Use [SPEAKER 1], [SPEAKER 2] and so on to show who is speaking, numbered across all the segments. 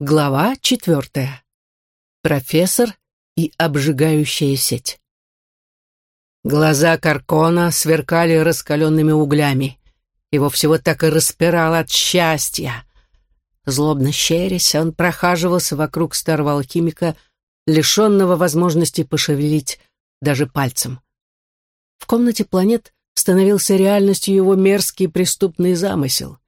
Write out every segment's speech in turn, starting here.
[SPEAKER 1] Глава четвертая. Профессор и обжигающая сеть. Глаза Каркона сверкали раскаленными углями. Его всего так и распирало от счастья. Злобно щерясь, он прохаживался вокруг старого алхимика, лишенного возможности пошевелить даже пальцем. В комнате планет становился реальностью его мерзкий преступный замысел.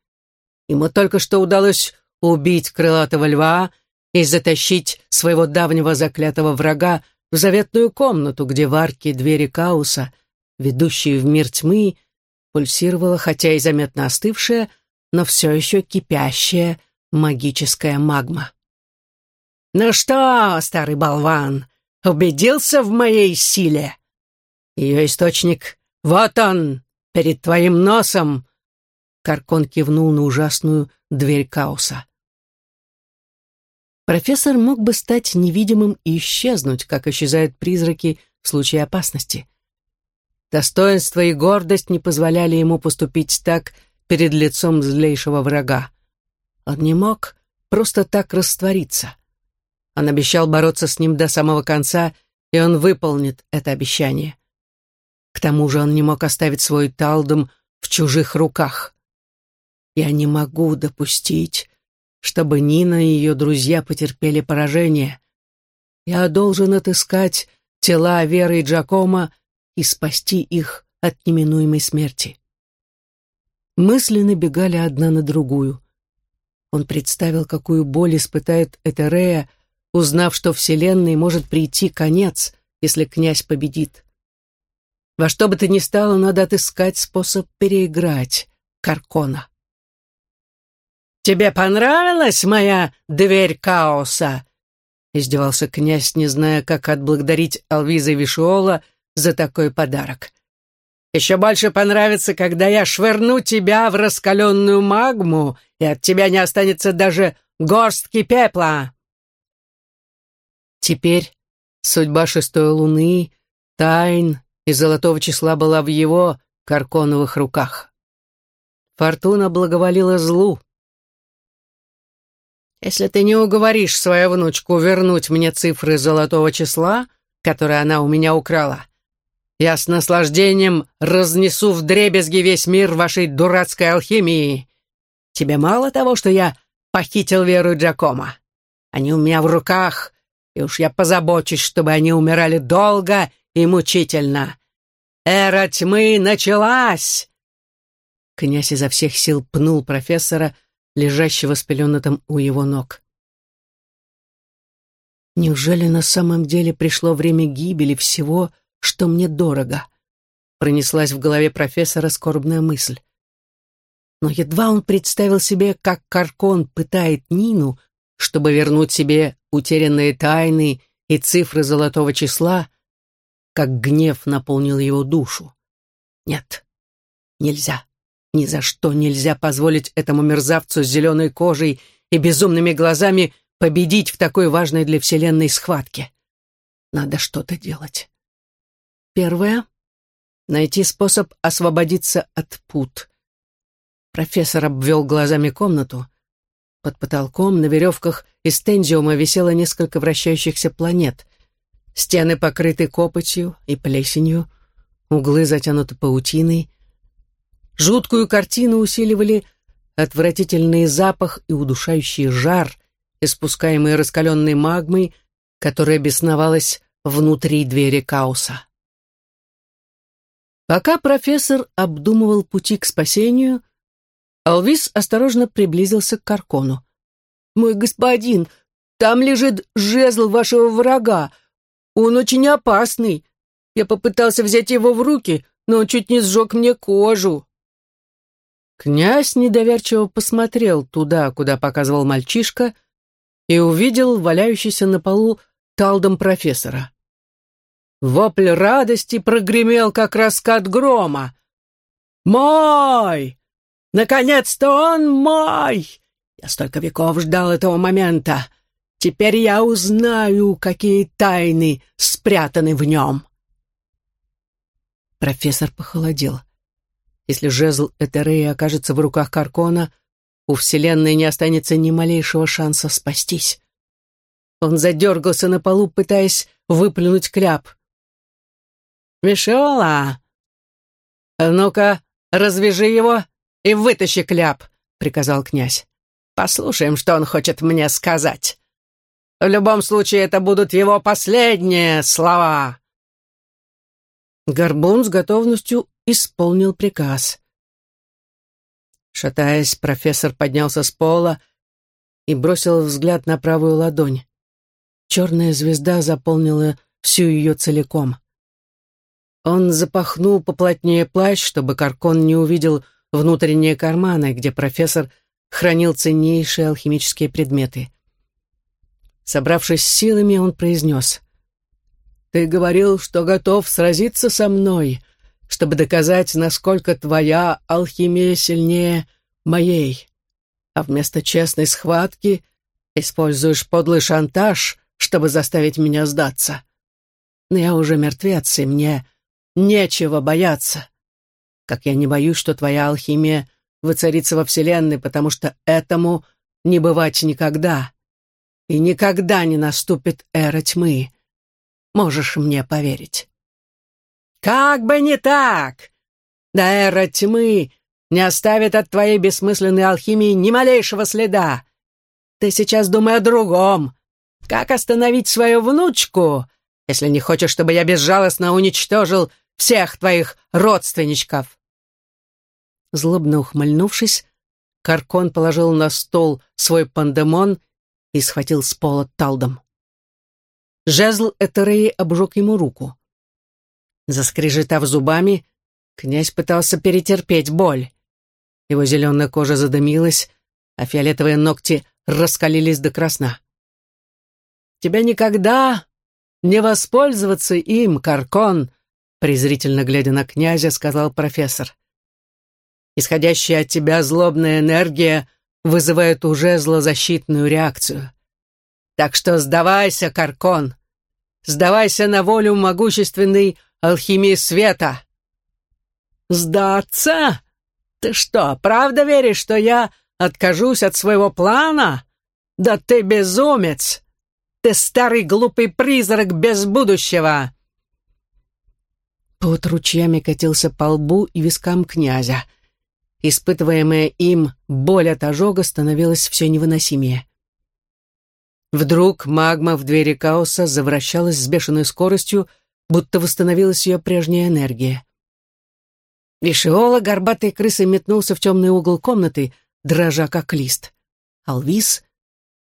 [SPEAKER 1] Ему только что удалось убить крылатого льва и затащить своего давнего заклятого врага в заветную комнату, где в арке двери Кауса, ведущие в мир тьмы, пульсировала, хотя и заметно остывшая, но все еще кипящая магическая магма. «Ну что, старый болван, убедился в моей силе? Ее источник — вот он, перед твоим носом!» Каркон кивнул на ужасную дверь Кауса. Профессор мог бы стать невидимым и исчезнуть, как исчезают призраки в случае опасности. Достоинство и гордость не позволяли ему поступить так перед лицом злейшего врага. Он не мог просто так раствориться. Он обещал бороться с ним до самого конца, и он выполнит это обещание. К тому же он не мог оставить свой талдом в чужих руках. «Я не могу допустить, чтобы Нина и ее друзья потерпели поражение. Я должен отыскать тела Веры и Джакома и спасти их от неминуемой смерти. Мысли набегали одна на другую. Он представил, какую боль испытает Этерея, узнав, что Вселенной может прийти конец, если князь победит. Во что бы то ни стало, надо отыскать способ переиграть Каркона. «Тебе понравилась моя дверь хаоса?» Издевался князь, не зная, как отблагодарить Алвиза Вишуола за такой подарок. «Еще больше понравится, когда я швырну тебя в раскаленную магму, и от тебя не останется даже горстки пепла!» Теперь судьба шестой луны, тайн и золотого числа была в его карконовых руках. Фортуна благоволила злу, если ты не уговоришь свою внучку вернуть мне цифры золотого числа, которые она у меня украла, я с наслаждением разнесу в дребезги весь мир вашей дурацкой алхимии. Тебе мало того, что я похитил Веру Джакома? Они у меня в руках, и уж я позабочусь, чтобы они умирали долго и мучительно. Эра тьмы началась!» Князь изо всех сил пнул профессора, лежащего с пеленатом у его ног. Неужели на самом деле пришло время гибели всего, что мне дорого? Пронеслась в голове профессора скорбная мысль. Но едва он представил себе, как Каркон пытает Нину, чтобы вернуть себе утерянные тайны и цифры золотого числа, как гнев наполнил его душу. Нет, нельзя. Ни за что нельзя позволить этому мерзавцу с зеленой кожей и безумными глазами победить в такой важной для Вселенной схватке. Надо что-то делать. Первое — найти способ освободиться от пут. Профессор обвел глазами комнату. Под потолком на веревках из тензиума висело несколько вращающихся планет. Стены покрыты копотью и плесенью, углы затянуты паутиной — Жуткую картину усиливали отвратительный запах и удушающий жар, испускаемый раскаленной магмой, которая бесновалась внутри двери Кауса. Пока профессор обдумывал пути к спасению, Алвис осторожно приблизился к Каркону. «Мой господин, там лежит жезл вашего врага. Он очень опасный. Я попытался взять его в руки, но он чуть не сжег мне кожу». Князь недоверчиво посмотрел туда, куда показывал мальчишка, и увидел валяющийся на полу талдом профессора. Вопль радости прогремел, как раскат грома. «Мой! Наконец-то он мой! Я столько веков ждал этого момента. Теперь я узнаю, какие тайны спрятаны в нем». Профессор похолодел. Если жезл Этереи окажется в руках Каркона, у Вселенной не останется ни малейшего шанса спастись. Он задергался на полу, пытаясь выплюнуть кляп. «Мишола! Ну-ка, развяжи его и вытащи кляп», — приказал князь. «Послушаем, что он хочет мне сказать. В любом случае, это будут его последние слова». Горбун с готовностью исполнил приказ. Шатаясь, профессор поднялся с пола и бросил взгляд на правую ладонь. Черная звезда заполнила всю ее целиком. Он запахнул поплотнее плащ, чтобы Каркон не увидел внутренние карманы, где профессор хранил ценнейшие алхимические предметы. Собравшись с силами, он произнес. «Ты говорил, что готов сразиться со мной, чтобы доказать, насколько твоя алхимия сильнее моей. А вместо честной схватки используешь подлый шантаж, чтобы заставить меня сдаться. Но я уже мертвец, и мне нечего бояться. Как я не боюсь, что твоя алхимия воцарится во Вселенной, потому что этому не бывать никогда. И никогда не наступит эра тьмы. Можешь мне поверить. Как бы не так! Да эра тьмы не оставит от твоей бессмысленной алхимии ни малейшего следа. Ты сейчас думай о другом. Как остановить свою внучку, если не хочешь, чтобы я безжалостно уничтожил всех твоих родственничков?» Злобно ухмыльнувшись, Каркон положил на стол свой пандемон и схватил с пола талдом. Жезл Этереи обжег ему руку. Заскрежетав зубами, князь пытался перетерпеть боль. Его зеленая кожа задымилась, а фиолетовые ногти раскалились до красна. Тебя никогда не воспользоваться им, Каркон, презрительно глядя на князя, сказал профессор. Исходящая от тебя злобная энергия вызывает уже злозащитную реакцию. Так что сдавайся, Каркон. Сдавайся на волю могущественной алхимии света. Сдаться? Ты что, правда веришь, что я откажусь от своего плана? Да ты безумец! Ты старый глупый призрак без будущего!» Пот ручьями катился по лбу и вискам князя. Испытываемая им боль от ожога становилась все невыносимее. Вдруг магма в двери Каоса завращалась с бешеной скоростью, будто восстановилась ее прежняя энергия. Вишиола горбатой крысой метнулся в темный угол комнаты, дрожа как лист. Алвис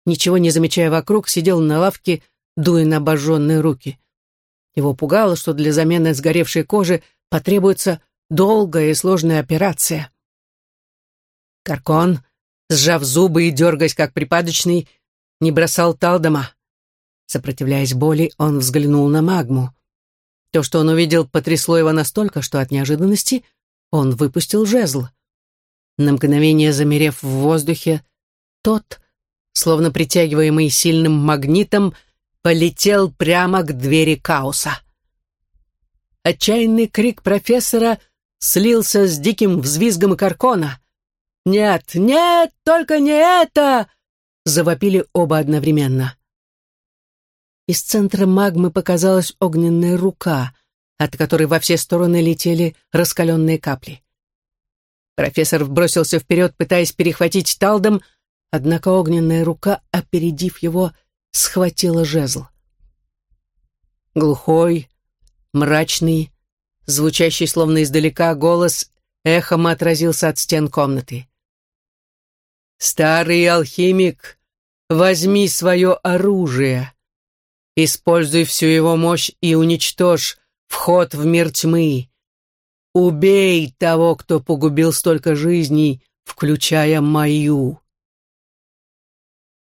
[SPEAKER 1] ничего не замечая вокруг, сидел на лавке, дуя на обожженные руки. Его пугало, что для замены сгоревшей кожи потребуется долгая и сложная операция. Каркон, сжав зубы и дергаясь как припадочный, не бросал Талдома. Сопротивляясь боли, он взглянул на магму. То, что он увидел, потрясло его настолько, что от неожиданности он выпустил жезл. На мгновение замерев в воздухе, тот словно притягиваемый сильным магнитом, полетел прямо к двери Кауса. Отчаянный крик профессора слился с диким взвизгом Каркона. «Нет, нет, только не это!» — завопили оба одновременно. Из центра магмы показалась огненная рука, от которой во все стороны летели раскаленные капли. Профессор бросился вперед, пытаясь перехватить талдом, Однако огненная рука, опередив его, схватила жезл. Глухой, мрачный, звучащий словно издалека голос эхом отразился от стен комнаты. «Старый алхимик, возьми свое оружие. Используй всю его мощь и уничтожь вход в мир тьмы. Убей того, кто погубил столько жизней, включая мою».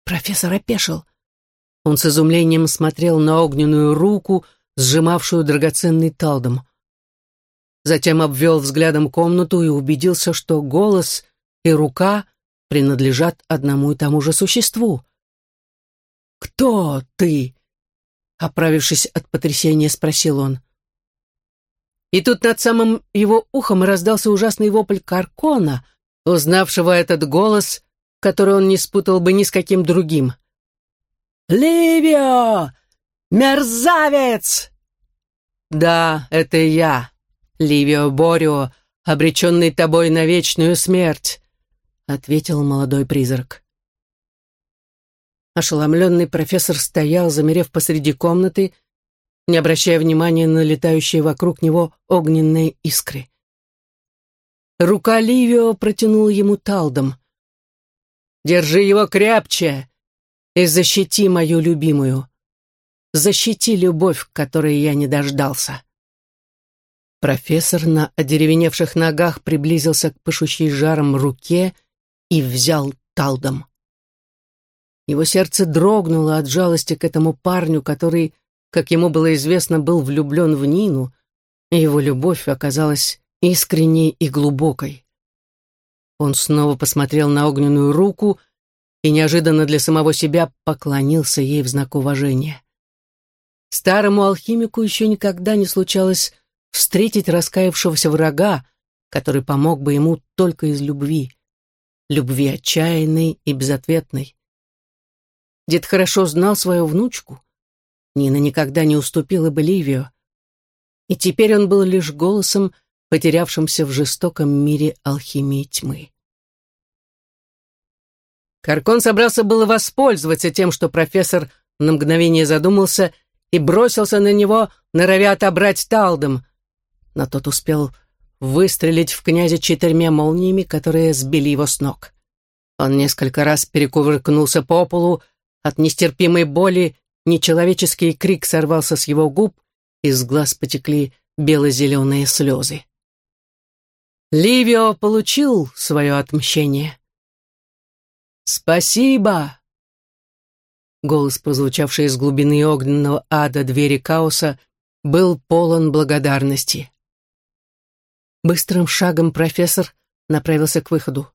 [SPEAKER 1] Профессор опешил. Он с изумлением смотрел на огненную руку, сжимавшую драгоценный талдом. Затем обвел взглядом комнату и убедился, что голос и рука принадлежат одному и тому же существу. «Кто ты?» — оправившись от потрясения, спросил он. И тут над самым его ухом раздался ужасный вопль Каркона, узнавшего этот голос которую он не спутал бы ни с каким другим.
[SPEAKER 2] «Ливио! Мерзавец!»
[SPEAKER 1] «Да, это я, Ливио Борио, обреченный тобой на вечную смерть», — ответил молодой призрак. Ошеломленный профессор стоял, замерев посреди комнаты, не обращая внимания на летающие вокруг него огненные искры. Рука Ливио протянула ему талдом. «Держи его крепче и защити мою любимую. Защити любовь, которой я не дождался». Профессор на одеревеневших ногах приблизился к пышущей жаром руке и взял талдом. Его сердце дрогнуло от жалости к этому парню, который, как ему было известно, был влюблен в Нину, и его любовь оказалась искренней и глубокой. Он снова посмотрел на огненную руку и неожиданно для самого себя поклонился ей в знак уважения. Старому алхимику еще никогда не случалось встретить раскаявшегося врага, который помог бы ему только из любви, любви отчаянной и безответной. Дед хорошо знал свою внучку. Нина никогда не уступила бы Ливию. И теперь он был лишь голосом, потерявшимся в жестоком мире алхимии тьмы. Каркон собрался было воспользоваться тем, что профессор на мгновение задумался и бросился на него, норовя отобрать талдом, но тот успел выстрелить в князя четырьмя молниями, которые сбили его с ног. Он несколько раз перекувыркнулся по полу, от нестерпимой боли нечеловеческий крик сорвался с его губ, из глаз потекли бело-зеленые слезы. Ливио получил свое отмщение. «Спасибо!» Голос, прозвучавший из глубины огненного ада двери Каоса, был полон благодарности. Быстрым шагом профессор направился к выходу.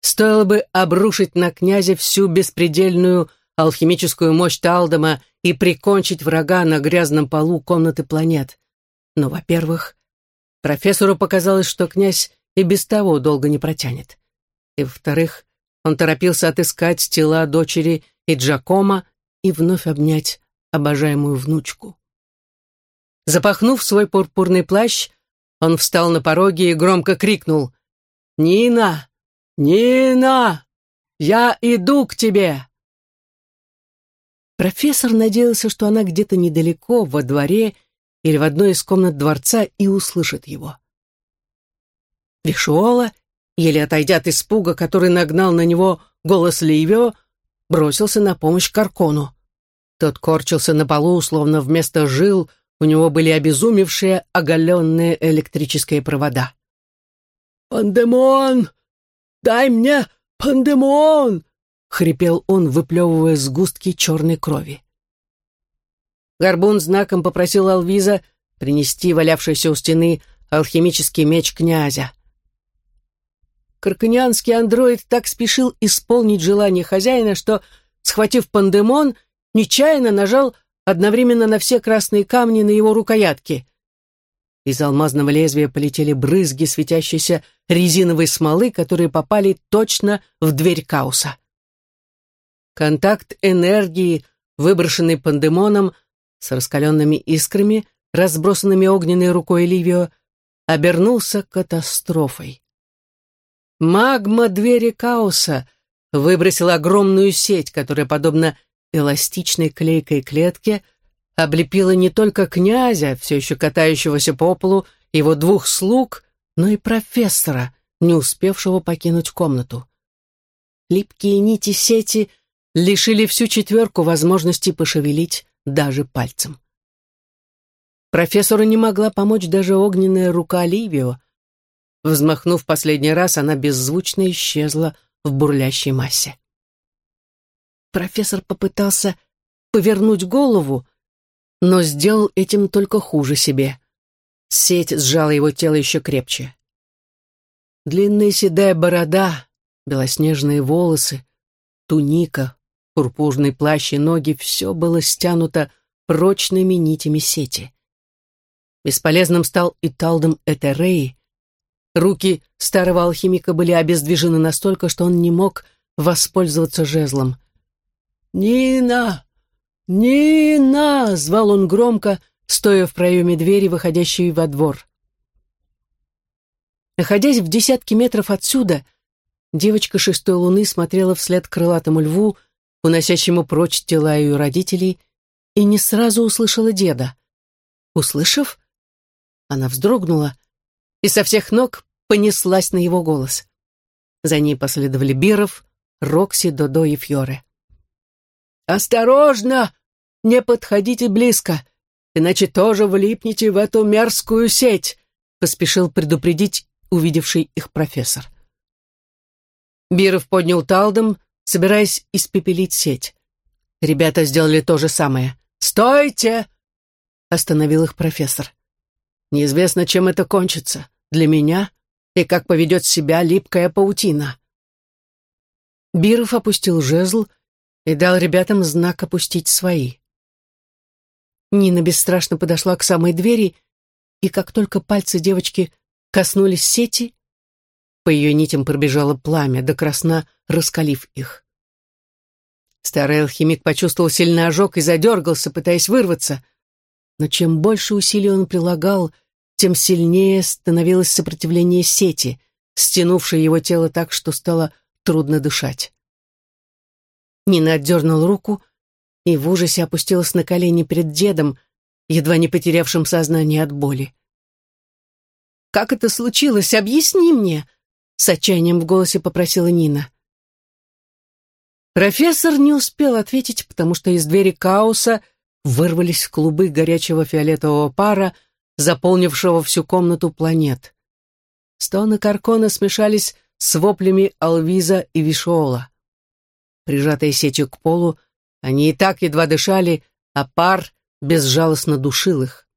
[SPEAKER 1] Стоило бы обрушить на князя всю беспредельную алхимическую мощь Талдома и прикончить врага на грязном полу комнаты планет. Но, во-первых, профессору показалось, что князь и без того долго не протянет. И, во-вторых, он торопился отыскать тела дочери и Джакома и вновь обнять обожаемую внучку. Запахнув свой пурпурный плащ, он встал на пороге и громко крикнул «Нина! Нина! Я иду к тебе!» Профессор надеялся, что она где-то недалеко, во дворе или в одной из комнат дворца и услышит его. Вишуола, еле отойдя от испуга, который нагнал на него голос Ливио, бросился на помощь Каркону. Тот корчился на полу, словно вместо жил у него были обезумевшие оголенные электрические провода. «Пандемон! Дай мне пандемон!» — хрипел он, выплевывая сгустки черной крови. Горбун знаком попросил Алвиза принести валявшийся у стены алхимический меч князя. Карканианский андроид так спешил исполнить желание хозяина, что, схватив пандемон, нечаянно нажал одновременно на все красные камни на его рукоятке. Из алмазного лезвия полетели брызги светящейся резиновой смолы, которые попали точно в дверь Кауса. Контакт энергии, выброшенный пандемоном, с раскаленными искрами, разбросанными огненной рукой Ливио, обернулся катастрофой. Магма двери Кауса выбросила огромную сеть, которая, подобно эластичной клейкой клетке, облепила не только князя, все еще катающегося по полу, его двух слуг, но и профессора, не успевшего покинуть комнату. Липкие нити сети — лишили всю четверку возможности пошевелить даже пальцем. Профессору не могла помочь даже огненная рука Ливио. Взмахнув последний раз, она беззвучно исчезла в бурлящей массе. Профессор попытался повернуть голову, но сделал этим только хуже себе. Сеть сжала его тело еще крепче. Длинная седая борода, белоснежные волосы, туника, Пурпурный плащ и ноги — все было стянуто прочными нитями сети. Бесполезным стал и Талдом Этереи. Руки старого алхимика были обездвижены настолько, что он не мог воспользоваться жезлом.
[SPEAKER 2] «Нина! Нина!» — звал он громко, стоя в проеме двери, выходящей во двор.
[SPEAKER 1] Находясь в десятке метров отсюда, девочка шестой луны смотрела вслед крылатому льву, уносящему прочь тела ее родителей, и не сразу услышала деда. Услышав, она вздрогнула и со всех ног понеслась на его голос. За ней последовали Биров, Рокси, Додо и Фьоре.
[SPEAKER 2] «Осторожно! Не подходите близко, иначе тоже влипнете в эту мерзкую сеть!» поспешил предупредить увидевший их профессор.
[SPEAKER 1] Биров поднял талдом, собираясь испепелить сеть. Ребята сделали то же самое.
[SPEAKER 2] «Стойте!»
[SPEAKER 1] — остановил их профессор.
[SPEAKER 2] «Неизвестно, чем это кончится. Для меня и как поведет себя липкая паутина».
[SPEAKER 1] Биров опустил жезл и дал ребятам знак опустить свои. Нина бесстрашно подошла к самой двери, и как только пальцы девочки коснулись сети, по ее нитям пробежало пламя, до красна раскалив их. Старый алхимик почувствовал сильный ожог и задергался, пытаясь вырваться. Но чем больше усилий он прилагал, тем сильнее становилось сопротивление сети, стянувшей его тело так, что стало трудно дышать. Нина отдернула руку и в ужасе опустилась на колени перед дедом, едва не потерявшим сознание от боли. «Как это случилось? Объясни мне!» С отчаянием в голосе попросила Нина. Профессор не успел ответить, потому что из двери Кауса вырвались клубы горячего фиолетового пара, заполнившего всю комнату планет. Стоны Каркона смешались с воплями Алвиза и Вишола. Прижатые сетью к полу, они и так едва дышали, а пар безжалостно душил их.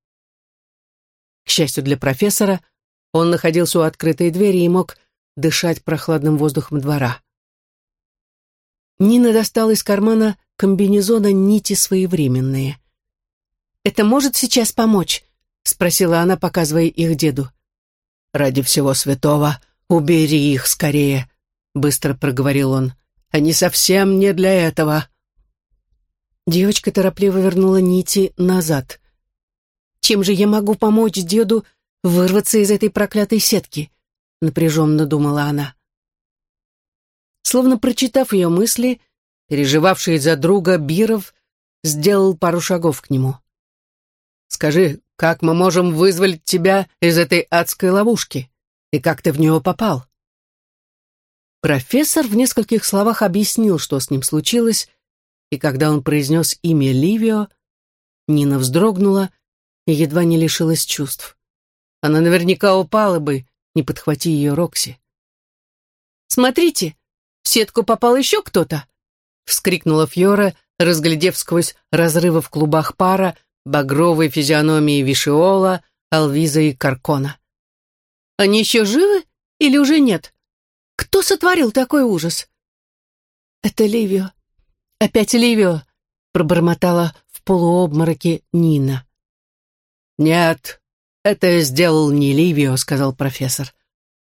[SPEAKER 1] К счастью для профессора, он находился у открытой двери и мог дышать прохладным воздухом двора. Нина достала из кармана комбинезона нити своевременные. «Это может сейчас помочь?» — спросила она, показывая их деду.
[SPEAKER 2] «Ради всего святого, убери их скорее», — быстро проговорил он. «Они совсем не для этого».
[SPEAKER 1] Девочка торопливо вернула нити назад. «Чем же я могу помочь деду вырваться из этой проклятой сетки?» — напряженно думала она. Словно прочитав ее мысли, переживавший за друга Биров сделал пару шагов к нему.
[SPEAKER 2] «Скажи, как мы можем вызволить тебя из этой адской ловушки? И как ты в нее попал?»
[SPEAKER 1] Профессор в нескольких словах объяснил, что с ним случилось, и когда он произнес имя Ливио, Нина вздрогнула и едва не лишилась чувств. Она наверняка упала бы, не подхвати ее Рокси. «Смотрите, в сетку попал еще кто-то!» — вскрикнула Фьора, разглядев сквозь разрывы в клубах пара багровые физиономии Вишиола, Алвиза и Каркона. «Они еще живы или уже нет? Кто сотворил такой ужас?» «Это Ливио. Опять Ливио!» — пробормотала в полуобмороке Нина.
[SPEAKER 2] «Нет, «Это сделал не Ливио», — сказал профессор.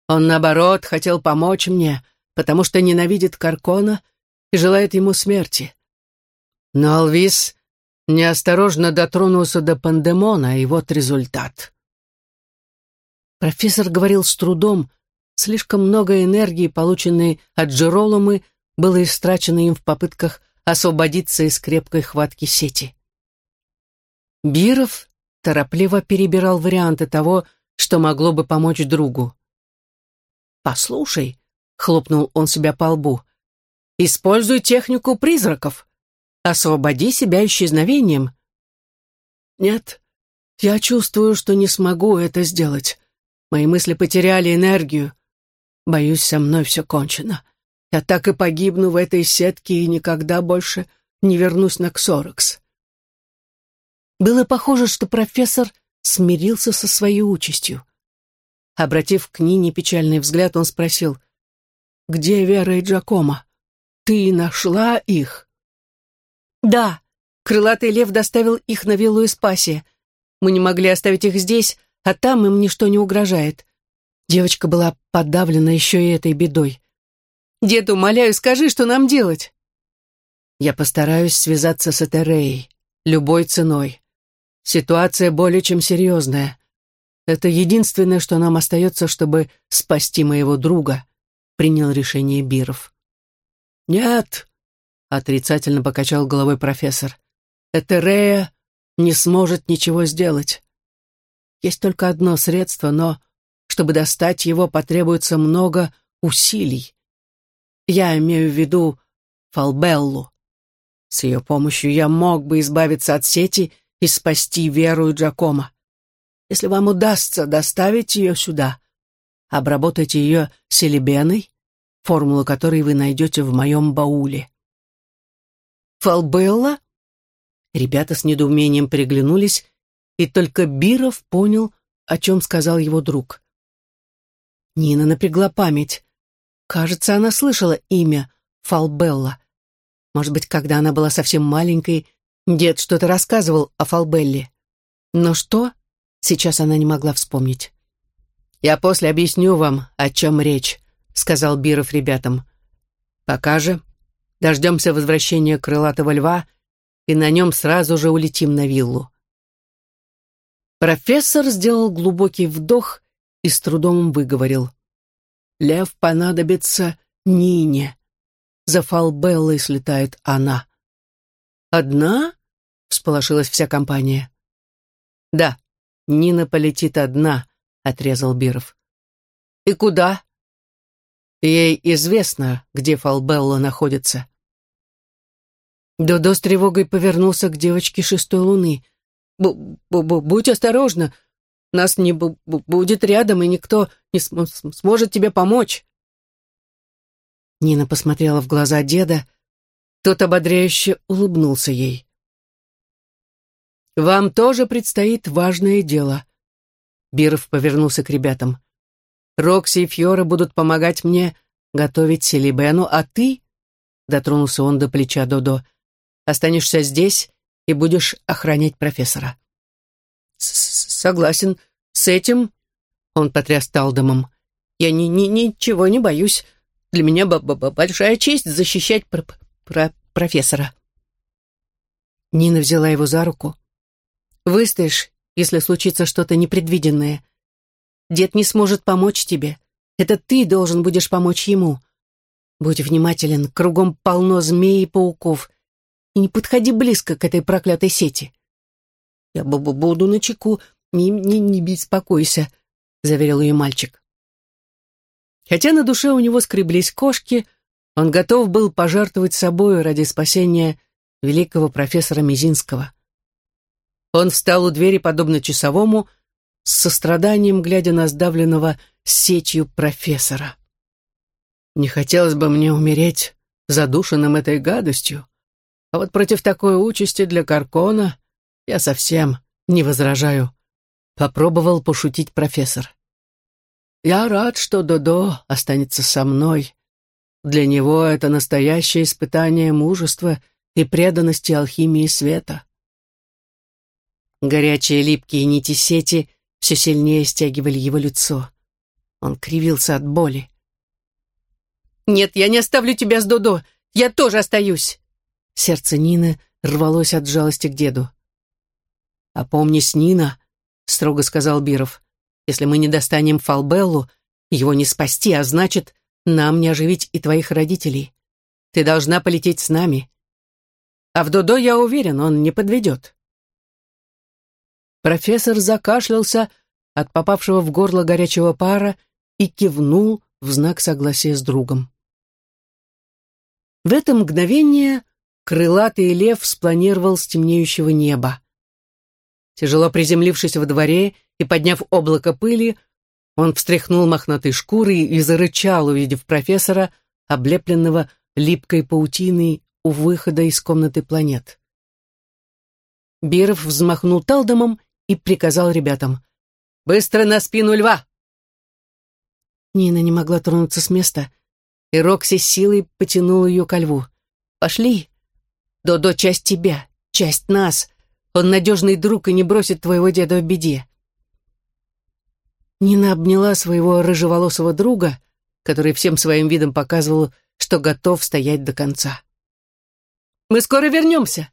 [SPEAKER 2] «Он, наоборот, хотел помочь мне, потому что ненавидит Каркона и желает ему смерти. Но Алвис неосторожно дотронулся до Пандемона, и вот результат».
[SPEAKER 1] Профессор говорил с трудом, слишком много энергии, полученной от Джероломы, было истрачено им в попытках освободиться из крепкой хватки сети. Биров торопливо перебирал варианты того, что могло бы помочь другу.
[SPEAKER 2] «Послушай», — хлопнул он себя по лбу, — «используй технику призраков. Освободи себя исчезновением». «Нет, я чувствую, что не смогу это сделать. Мои мысли потеряли энергию. Боюсь, со мной все кончено. Я так и погибну в этой сетке и никогда больше не вернусь на Ксорокс.
[SPEAKER 1] Было похоже, что профессор смирился со своей участью. Обратив к Нине печальный взгляд, он спросил,
[SPEAKER 2] «Где Вера и Джакома? Ты нашла их?»
[SPEAKER 1] «Да, крылатый лев доставил их на виллу Испасия. Мы не могли оставить их здесь, а там им ничто не угрожает. Девочка была подавлена еще и этой бедой. Дед, умоляю, скажи, что нам делать?»
[SPEAKER 2] «Я постараюсь связаться с Этереей, любой ценой. Ситуация более чем серьезная. Это единственное, что нам остается, чтобы спасти моего друга», — принял решение Биров. «Нет», — отрицательно покачал головой профессор, — «Этерея не сможет ничего сделать. Есть только одно средство, но, чтобы достать его, потребуется много усилий. Я имею в виду Фалбеллу. С ее помощью я мог бы избавиться от сети и спасти Веру и Джакома. Если вам удастся доставить ее сюда, обработайте ее селебеной, формулу которой вы найдете в моем бауле.
[SPEAKER 1] Фалбелла?
[SPEAKER 2] Ребята с недоумением переглянулись, и только Биров понял, о чем сказал его друг. Нина напрягла память. Кажется, она слышала имя Фалбелла. Может быть, когда она была совсем маленькой, дед что-то рассказывал о Фалбелле. Но что? Сейчас она не могла вспомнить. «Я после объясню вам, о чем речь», — сказал Биров ребятам. «Пока же дождемся возвращения крылатого льва и на нем сразу же улетим на виллу». Профессор сделал глубокий вдох и с трудом выговорил. «Лев понадобится Нине. За Фалбеллой слетает она». «Одна?» — всполошилась вся компания. «Да, Нина полетит одна», — отрезал Биров. «И куда?» «Ей известно, где Фалбелла находится». Додо с тревогой повернулся к девочке шестой луны — Б -б «Будь осторожна, нас не будет рядом, и никто не см сможет тебе помочь». Нина посмотрела в глаза деда, тот ободряюще улыбнулся ей. «Вам тоже предстоит важное дело», — Биров повернулся к ребятам. «Рокси и Фьора будут помогать мне готовить селибену, а ты...» — дотронулся он до плеча Додо. «Останешься здесь и будешь охранять профессора. Согласен с этим, он потряс талдомом. Я ни, ни, ничего не боюсь. Для меня б -б большая честь защищать про про профессора. Нина взяла его за руку. Выстоишь, если случится что-то непредвиденное. Дед не сможет помочь тебе. Это ты должен будешь помочь ему. Будь внимателен, кругом полно змей и пауков и не подходи близко к этой проклятой сети. Я бабу буду на чеку, не, не, не беспокойся, заверил ее мальчик. Хотя на душе у него скреблись кошки, он готов был пожертвовать собой ради спасения великого профессора Мизинского. Он встал у двери, подобно часовому, с состраданием глядя на сдавленного сетью профессора. «Не хотелось бы мне умереть задушенным этой гадостью», а вот против такой участи для Каркона я совсем не возражаю. Попробовал пошутить профессор. Я рад, что Додо останется со мной. Для него это настоящее испытание мужества и преданности алхимии света. Горячие липкие нити сети все сильнее стягивали его лицо. Он кривился от боли. «Нет, я не оставлю тебя с Додо. Я тоже остаюсь!» Сердце Нины рвалось от жалости к деду. «Опомнись, Нина», — строго сказал Биров. «Если мы не достанем Фалбеллу, его не спасти, а значит, нам не оживить и твоих родителей. Ты должна полететь с нами. А в Додо, я уверен, он не подведет». Профессор закашлялся от попавшего в горло горячего пара и кивнул в знак согласия с другом. В это мгновение крылатый лев спланировал с темнеющего неба. Тяжело приземлившись во дворе и подняв облако пыли, он встряхнул мохнатой шкурой и зарычал, увидев профессора, облепленного липкой паутиной у выхода из комнаты планет. Биров взмахнул талдомом и приказал ребятам «Быстро на спину льва!» Нина не могла тронуться с места, и Рокси силой потянул ее ко льву. «Пошли!» Додо — часть тебя, часть нас. Он надежный друг и не бросит твоего деда в беде. Нина обняла своего рыжеволосого друга, который всем своим видом показывал,
[SPEAKER 1] что готов стоять до конца. «Мы скоро вернемся!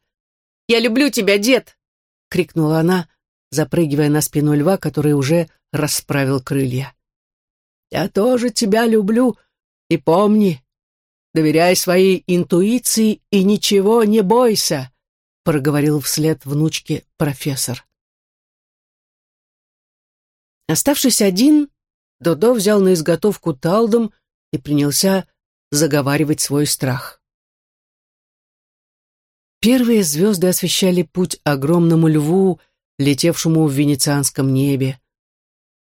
[SPEAKER 1] Я люблю тебя, дед!» — крикнула она, запрыгивая на спину льва, который уже расправил крылья. «Я тоже тебя люблю, и помни, доверяй своей интуиции и ничего не бойся», — проговорил вслед внучке профессор. Оставшись один, Додо взял на изготовку талдом и принялся заговаривать свой страх. Первые звезды освещали путь огромному льву, летевшему в венецианском небе.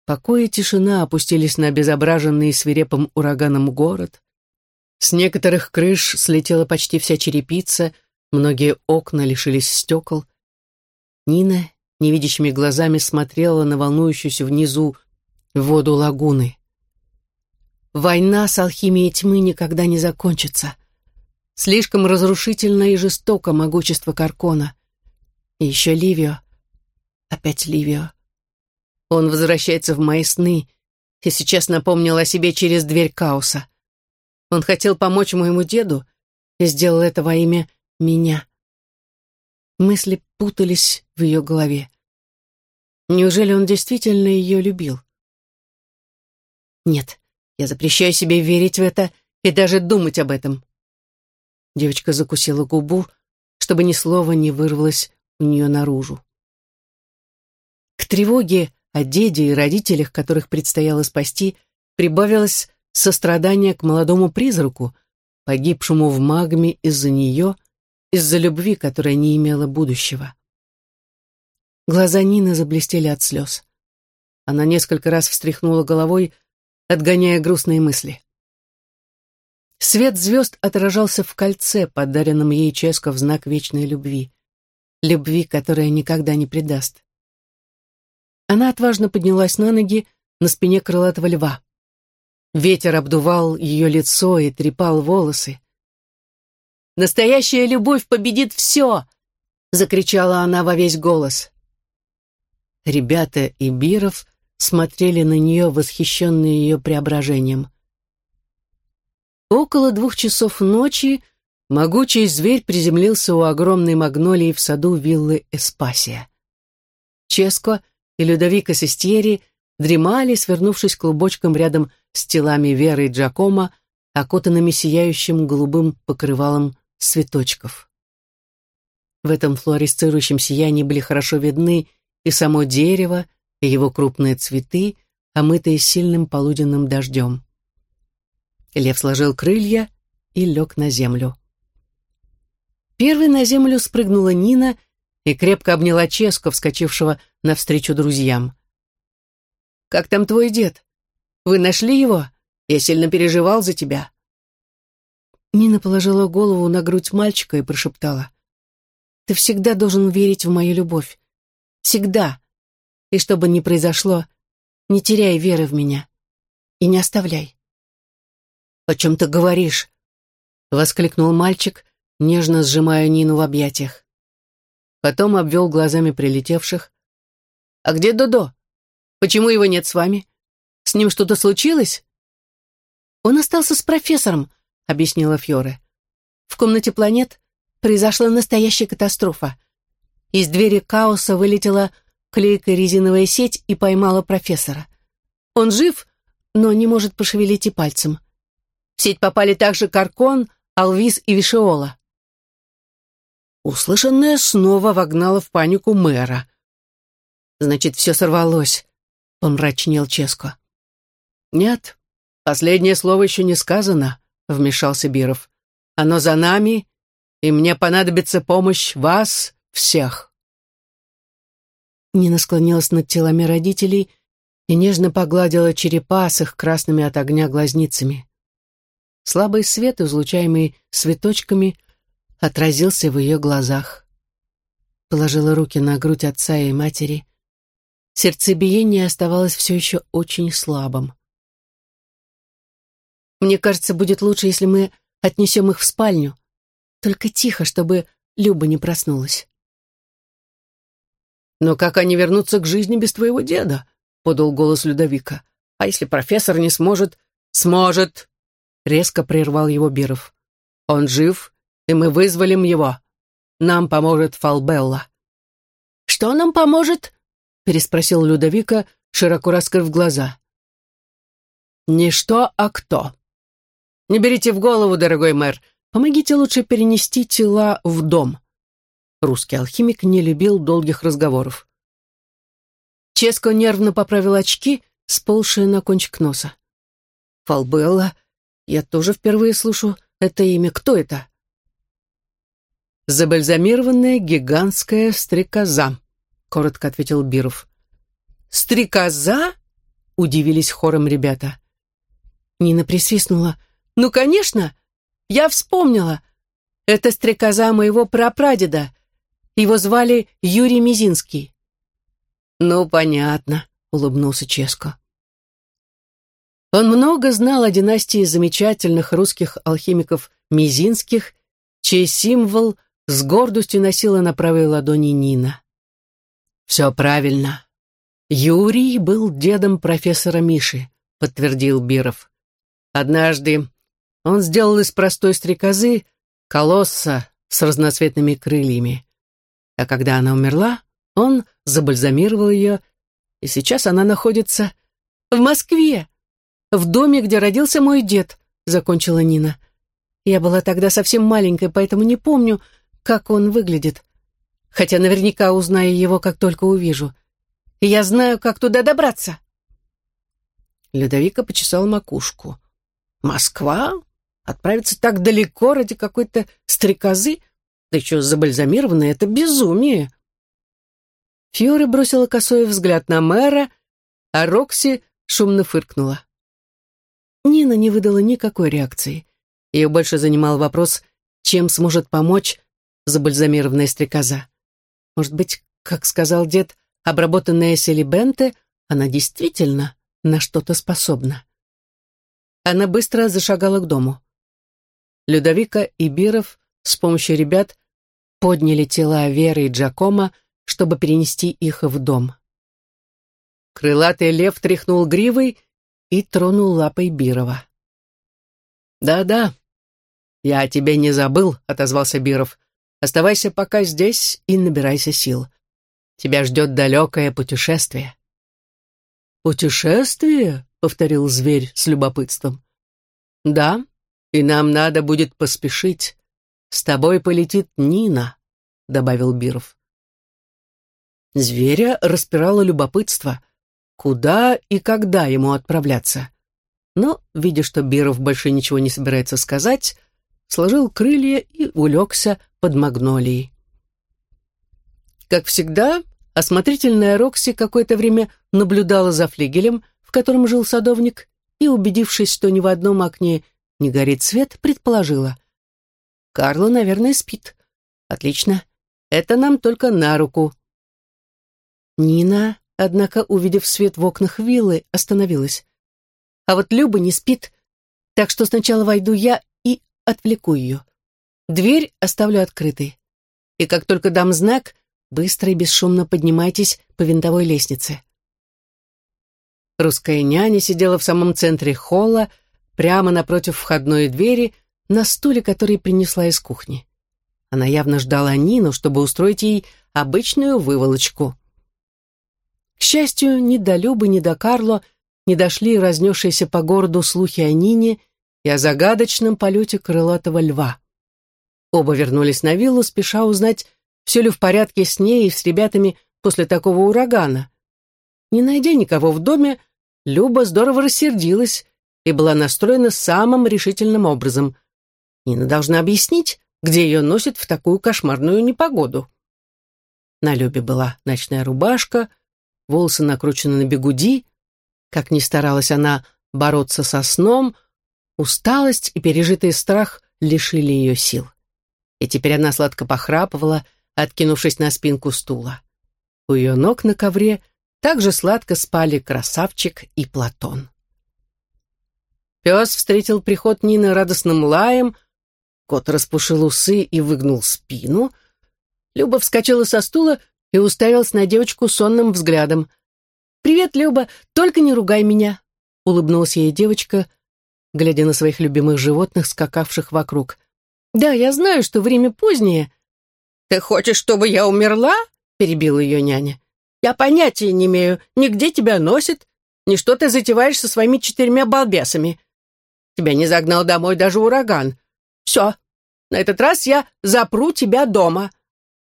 [SPEAKER 1] Покой и тишина опустились на обезображенный свирепым ураганом город. С некоторых крыш слетела почти вся черепица, многие окна лишились стекол. Нина невидящими глазами смотрела на волнующуюся внизу воду лагуны. Война с алхимией тьмы никогда не закончится. Слишком разрушительно и жестоко могущество Каркона. И еще Ливио. Опять Ливио. Он возвращается в мои сны и сейчас напомнил о себе через дверь Кауса. Он хотел помочь моему деду и сделал это во имя меня. Мысли путались в ее голове. Неужели он действительно ее любил? Нет, я запрещаю себе верить в это и даже думать об этом. Девочка закусила губу, чтобы ни слова не вырвалось у нее наружу. К тревоге о деде и родителях, которых предстояло спасти, прибавилось сострадание к молодому призраку, погибшему в магме из-за нее — из-за любви, которая не имела будущего. Глаза Нины заблестели от слез. Она несколько раз встряхнула головой, отгоняя грустные мысли. Свет звезд отражался в кольце, подаренном ей Ческо в знак вечной любви. Любви, которая никогда не предаст. Она отважно поднялась на ноги на спине крылатого льва. Ветер обдувал ее лицо и трепал волосы. Настоящая любовь победит все!» — закричала она во весь голос. Ребята и Биров смотрели на нее, восхищенные ее преображением. Около двух часов ночи могучий зверь приземлился у огромной магнолии в саду виллы Эспасия. Ческо и Людовика Сестьери дремали, свернувшись клубочком рядом с телами Веры и Джакома, окутанными сияющим голубым покрывалом цветочков. В этом флуоресцирующем сиянии были хорошо видны и само дерево, и его крупные цветы, омытые сильным полуденным дождем. Лев сложил крылья и лег на землю. Первой на землю спрыгнула Нина и крепко обняла Ческо, вскочившего навстречу друзьям. «Как там твой дед? Вы нашли его? Я сильно переживал за тебя». Нина положила голову на грудь мальчика и прошептала. «Ты всегда должен верить в мою любовь. Всегда. И что бы ни произошло, не теряй веры в меня. И не оставляй». «О чем ты говоришь?» — воскликнул мальчик, нежно сжимая Нину в объятиях. Потом обвел глазами прилетевших. «А где Додо? Почему его нет с вами? С ним что-то случилось?» «Он остался с профессором», объяснила Фьоре. В комнате планет произошла настоящая катастрофа. Из двери Каоса вылетела клейкая резиновая сеть и поймала профессора. Он жив, но не может пошевелить и пальцем. В сеть попали также Каркон, Алвис и Вишиола. Услышанное снова вогнало в панику мэра. «Значит, все сорвалось», — помрачнел Ческо. «Нет, последнее слово еще не сказано», вмешался Биров. «Оно за нами, и мне понадобится помощь вас всех». Нина склонилась над телами родителей и нежно погладила черепа с их красными от огня глазницами. Слабый свет, излучаемый цветочками, отразился в ее глазах. Положила руки на грудь отца и матери. Сердцебиение оставалось все еще очень слабым. Мне кажется, будет лучше, если мы отнесем их в спальню. Только тихо, чтобы Люба не проснулась. «Но как они вернутся к жизни без твоего деда?» — подал голос Людовика. «А если профессор не сможет?» «Сможет!» — резко прервал его Биров. «Он жив, и мы вызволим его. Нам поможет Фалбелла».
[SPEAKER 2] «Что нам поможет?» — переспросил Людовика, широко раскрыв глаза.
[SPEAKER 1] «Не что, а кто. Не берите в голову, дорогой мэр. Помогите лучше перенести тела в дом». Русский алхимик не любил долгих разговоров. Ческо нервно поправил очки, сползшие на кончик носа. «Фалбелла, я тоже впервые слышу это имя. Кто это?» «Забальзамированная гигантская стрекоза», — коротко ответил Биров.
[SPEAKER 2] «Стрекоза?» — удивились хором ребята.
[SPEAKER 1] Нина присвистнула.
[SPEAKER 2] «Ну, конечно! Я вспомнила! Это стрекоза моего прапрадеда. Его звали Юрий Мизинский».
[SPEAKER 1] «Ну, понятно», — улыбнулся Ческо. Он много знал о династии замечательных русских алхимиков Мизинских, чей символ с гордостью носила на правой ладони Нина. «Все правильно. Юрий был дедом профессора Миши», — подтвердил Биров. «Однажды он сделал из простой стрекозы колосса с разноцветными крыльями. А когда она умерла, он забальзамировал ее, и сейчас она находится
[SPEAKER 2] в Москве, в доме, где родился мой дед», — закончила Нина. «Я была тогда совсем маленькой, поэтому не помню, как он выглядит. Хотя наверняка узнаю его, как только увижу. И я знаю, как туда добраться».
[SPEAKER 1] Ледовика почесал макушку. «Москва? Отправиться так далеко ради какой-то стрекозы? Да еще забальзамированная — это безумие!» Фьори бросила косой взгляд на мэра, а Рокси шумно фыркнула. Нина не выдала никакой реакции. Ее больше занимал вопрос, чем сможет помочь забальзамированная стрекоза. Может быть, как сказал дед, обработанная селибенте, она действительно на что-то способна. Она быстро зашагала к дому. Людовика и Биров с помощью ребят подняли тела Веры и Джакома, чтобы перенести их в дом. Крылатый лев тряхнул гривой и тронул лапой Бирова. «Да-да, я о тебе не забыл», — отозвался Биров. «Оставайся пока здесь и набирайся сил. Тебя ждет далекое путешествие». «Путешествие?» — повторил зверь с любопытством. «Да, и нам надо будет поспешить. С тобой полетит Нина», — добавил Биров. Зверя распирало любопытство куда и когда ему отправляться. Но, видя, что Биров больше ничего не собирается сказать, сложил крылья и улегся под магнолией. Как всегда, осмотрительная Рокси какое-то время наблюдала за флигелем, в котором жил садовник, и, убедившись, что ни в одном окне не горит свет, предположила. «Карло, наверное, спит. Отлично. Это нам только на руку». Нина однако, увидев свет в окнах виллы, остановилась. А вот Люба не спит, так что сначала войду я и отвлеку ее. Дверь оставлю открытой. И как только дам знак, быстро и бесшумно поднимайтесь по винтовой лестнице. Русская няня сидела в самом центре холла, прямо напротив входной двери, на стуле, который принесла из кухни. Она явно ждала Нину, чтобы устроить ей обычную выволочку. К счастью, ни до Любы, ни до Карло не дошли разнесшиеся по городу слухи о Нине и о загадочном полете крылатого льва. Оба вернулись на виллу, спеша узнать, все ли в порядке с ней и с ребятами после такого урагана. Не найдя никого в доме, Люба здорово рассердилась и была настроена самым решительным образом. Нина должна объяснить, где ее носит в такую кошмарную непогоду. На Любе была ночная рубашка, волосы накручены на бегуди. Как ни старалась она бороться со сном, усталость и пережитый страх лишили ее сил. И теперь она сладко похрапывала, откинувшись на спинку стула. У ее ног на ковре также сладко спали красавчик и Платон. Пес встретил приход Нины радостным лаем, кот распушил усы и выгнул спину. Люба вскочила со стула и уставился на девочку сонным взглядом. «Привет, Люба, только не ругай меня», — улыбнулась ей девочка, глядя на своих любимых животных, скакавших вокруг. «Да, я знаю, что время позднее». «Ты хочешь, чтобы я умерла?» — перебила ее няня. «Я понятия не имею, ни где тебя носит, ни что ты затеваешь со своими четырьмя балбесами. Тебя не загнал домой даже ураган. Все, на этот раз я запру тебя дома.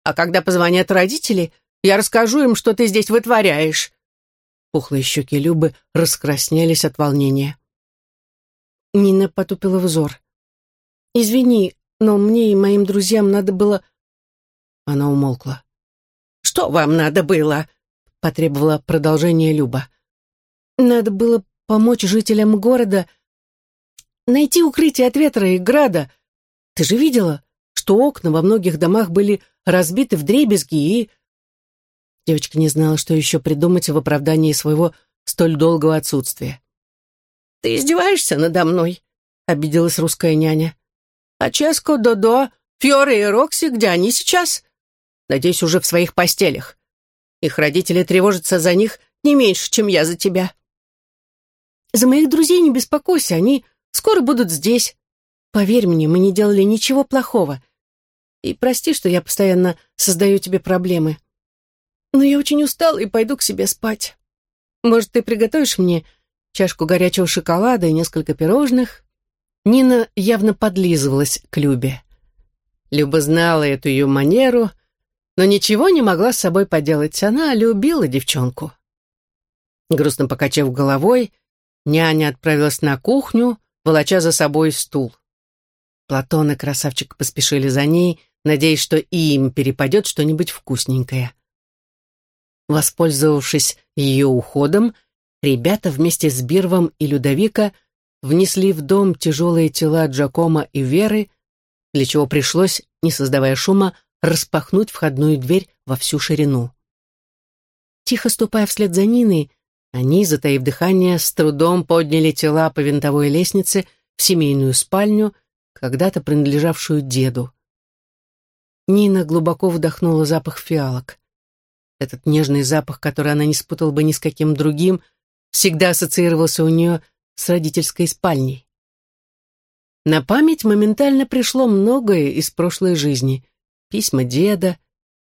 [SPEAKER 1] А когда позвонят родители, я расскажу им, что ты здесь вытворяешь». Пухлые щеки Любы раскраснелись от волнения. Нина потупила взор. «Извини, но мне и моим друзьям надо было...» Она умолкла. «Что вам надо было?» — потребовала продолжение Люба. «Надо было помочь жителям города найти укрытие от ветра и града. Ты же видела, что окна во многих домах были разбиты в дребезги и...» Девочка не знала, что еще придумать в оправдании своего столь долгого отсутствия. «Ты издеваешься надо мной?» — обиделась русская няня. «А Ческо, Додо, Фьоре и Рокси, где они сейчас? Надеюсь, уже в своих постелях. Их родители тревожатся за них не меньше, чем я за тебя». «За моих друзей не беспокойся, они скоро будут здесь. Поверь мне, мы не делали ничего плохого. И прости, что я постоянно создаю тебе проблемы. Но я очень устал и пойду к себе спать. Может, ты приготовишь мне чашку горячего шоколада и несколько пирожных?» Нина явно подлизывалась к Любе. Люба знала эту ее манеру, но ничего не могла с собой поделать. Она любила девчонку. Грустно покачав головой, няня отправилась на кухню, волоча за собой стул. Платон и красавчик поспешили за ней, надеясь, что и им перепадет что-нибудь вкусненькое. Воспользовавшись ее уходом, ребята вместе с Бирвом и Людовика внесли в дом тяжелые тела Джакома и Веры, для чего пришлось, не создавая шума, распахнуть входную дверь во всю ширину. Тихо ступая вслед за Ниной, они, затаив дыхание, с трудом подняли тела по винтовой лестнице в семейную спальню, когда-то принадлежавшую деду. Нина глубоко вдохнула запах фиалок. Этот нежный запах, который она не спутала бы ни с каким другим, всегда ассоциировался у нее с родительской спальней. На память моментально пришло многое из прошлой жизни. Письма деда,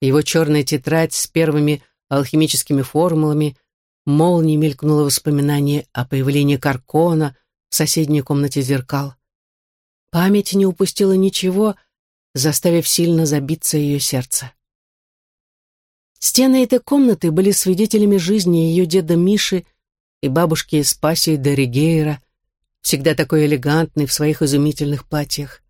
[SPEAKER 1] его черная тетрадь с первыми алхимическими формулами, молнией мелькнуло воспоминание о появлении Каркона в соседней комнате зеркал. Память не упустила ничего, заставив сильно забиться ее сердце. Стены этой комнаты были свидетелями жизни ее деда Миши и бабушки Спаси де Ригейра, всегда такой элегантный в своих изумительных платьях.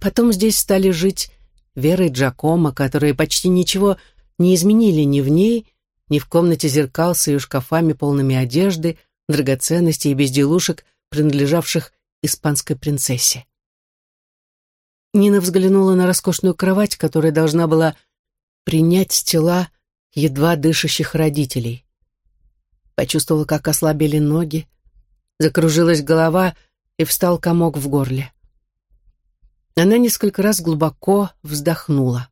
[SPEAKER 1] Потом здесь стали жить Вера и Джакома, которые почти ничего не изменили ни в ней, ни в комнате зеркал с ее шкафами, полными одежды, драгоценностей и безделушек, принадлежавших испанской принцессе. Нина взглянула на роскошную кровать, которая должна была принять тела едва дышащих родителей. Почувствовала, как ослабели ноги, закружилась голова и встал комок в горле. Она несколько раз глубоко вздохнула.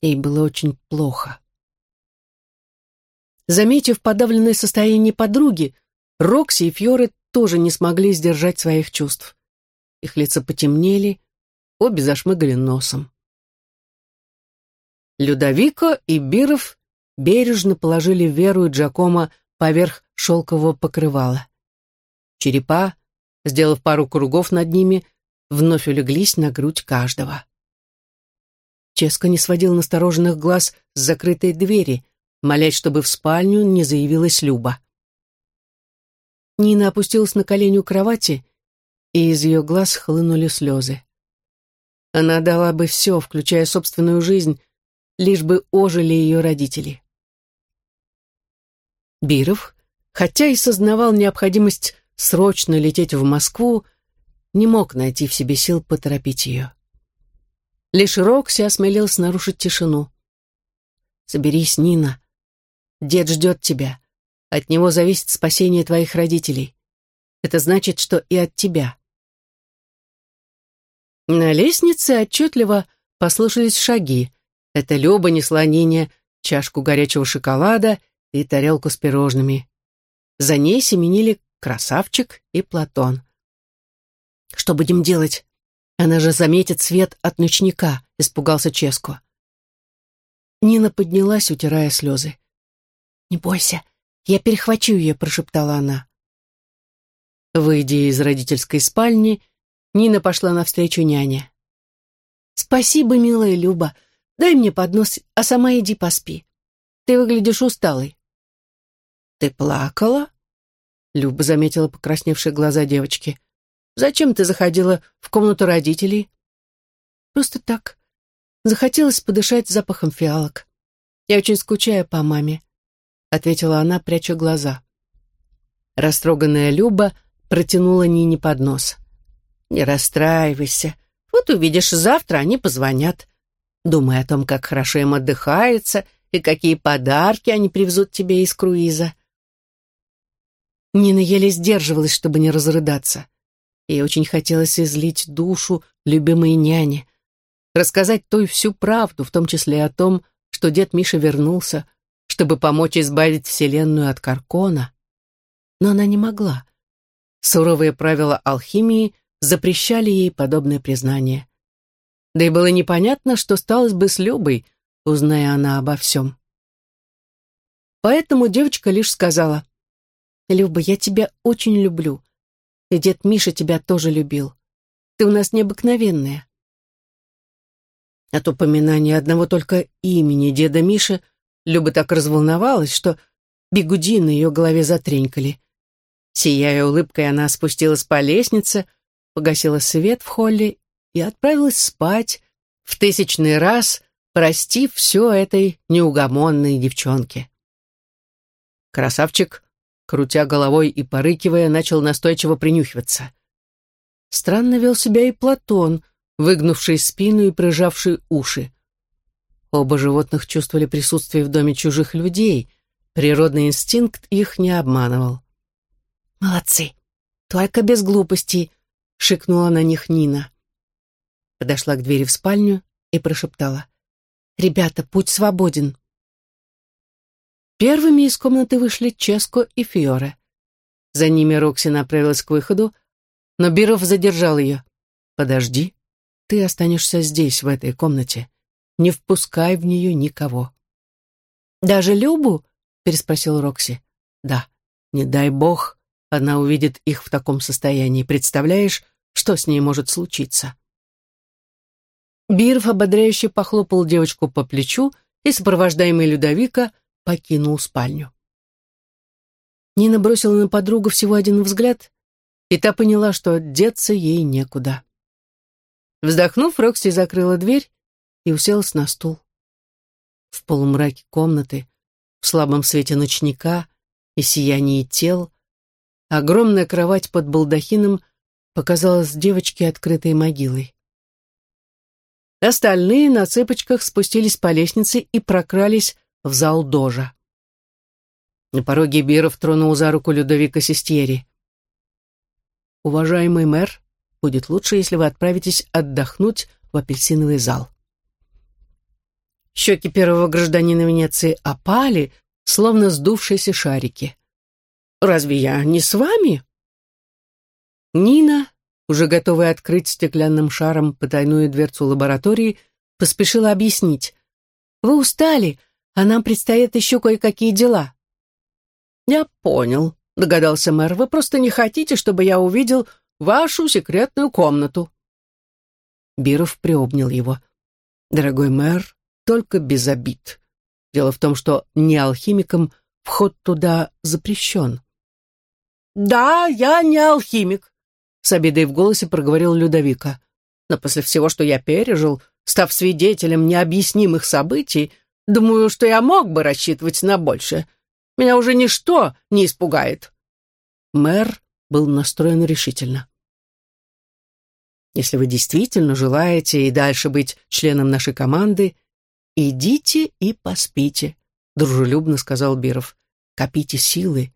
[SPEAKER 1] Ей было очень плохо. Заметив подавленное состояние подруги, Рокси и Фьоры тоже не смогли сдержать своих чувств. Их лица потемнели, обе зашмыгали носом. Людовико и Биров бережно положили Веру и Джакома поверх шелкового покрывала. Черепа, сделав пару кругов над ними, вновь улеглись на грудь каждого. Ческо не сводил настороженных глаз с закрытой двери, молясь, чтобы в спальню не заявилась Люба. Нина опустилась на колени у кровати, и из ее глаз хлынули слезы. Она дала бы все, включая собственную жизнь, лишь бы ожили ее родители. Биров, хотя и сознавал необходимость срочно лететь в Москву, не мог найти в себе сил поторопить ее. Лишь Рокси осмелился нарушить тишину. «Соберись, Нина. Дед ждет тебя. От него зависит спасение твоих родителей. Это значит, что и от тебя». На лестнице отчетливо послышались шаги. Это Люба несла Нине чашку горячего шоколада и тарелку с пирожными. За ней семенили красавчик и Платон. «Что будем делать? Она же заметит свет от ночника», — испугался Ческо. Нина поднялась, утирая слезы. «Не бойся, я перехвачу ее», — прошептала она. Выйдя из родительской спальни, Нина пошла навстречу няне. «Спасибо, милая Люба. Дай мне поднос, а сама иди поспи. Ты выглядишь усталой». «Ты плакала?» Люба заметила покрасневшие глаза девочки. «Зачем ты заходила в комнату родителей?» «Просто так. Захотелось подышать запахом фиалок. Я очень скучаю по маме», — ответила она, пряча глаза. Растроганная Люба протянула Нине поднос. «Не расстраивайся. Вот увидишь, завтра они позвонят. Думай о том, как хорошо им отдыхается и какие подарки они привезут тебе из круиза». Нина еле сдерживалась, чтобы не разрыдаться. Ей очень хотелось излить душу любимой няне, рассказать той всю правду, в том числе о том, что дед Миша вернулся, чтобы помочь избавить Вселенную от Каркона. Но она не могла. Суровые правила алхимии запрещали ей подобное признание. Да и было непонятно, что сталось бы с Любой, узная она обо всем. Поэтому девочка лишь сказала, «Люба, я тебя очень люблю, и дед Миша тебя тоже любил. Ты у нас необыкновенная». От упоминания одного только имени деда Миши Люба так разволновалась, что бегуди на ее голове затренькали. Сияя улыбкой, она спустилась по лестнице, погасила свет в холле и отправилась спать, в тысячный раз простив все этой неугомонной девчонке. Красавчик, крутя головой и порыкивая, начал настойчиво принюхиваться. Странно вел себя и Платон, выгнувший спину и прижавший уши. Оба животных чувствовали присутствие в доме чужих людей, природный инстинкт их не обманывал. «Молодцы! Только без глупостей!» — шикнула на них Нина. Подошла к двери в спальню и прошептала. «Ребята, путь свободен!» Первыми из комнаты вышли Ческо и Фиоре. За ними Рокси направилась к выходу, но Биров задержал ее. «Подожди, ты останешься здесь, в этой комнате. Не впускай в нее никого». «Даже Любу?» — переспросил Рокси. «Да, не дай бог, она увидит их в таком состоянии. Представляешь, что с ней может случиться?» Биров ободряюще похлопал девочку по плечу и, сопровождаемый Людовика, покинул спальню. Нина бросила на подругу всего один взгляд, и та поняла, что деться ей некуда. Вздохнув, Рокси закрыла дверь и уселась на стул. В полумраке комнаты, в слабом свете ночника и сиянии тел, Огромная кровать под балдахином показалась девочке открытой могилой. Остальные на цыпочках спустились по лестнице и прокрались в зал дожа. На пороге Биров тронул за руку Людовика Систьери. «Уважаемый мэр, будет лучше, если вы отправитесь отдохнуть в апельсиновый зал». Щеки первого гражданина Венеции опали, словно сдувшиеся шарики. Разве я не с вами?» Нина, уже готовая открыть стеклянным шаром потайную дверцу лаборатории, поспешила объяснить. «Вы устали, а нам предстоят еще кое-какие дела». «Я понял», — догадался мэр. «Вы просто не хотите, чтобы я увидел вашу секретную комнату». Биров приобнял его. «Дорогой мэр, только без обид. Дело в том, что не алхимикам вход туда запрещен. «Да, я не алхимик», — с обидой в голосе проговорил Людовика. «Но после всего, что я пережил, став свидетелем необъяснимых событий, думаю, что я мог бы рассчитывать на большее. Меня уже ничто не испугает». Мэр был настроен решительно. «Если вы действительно желаете и дальше быть членом нашей команды, идите и поспите», — дружелюбно сказал Биров. «Копите силы,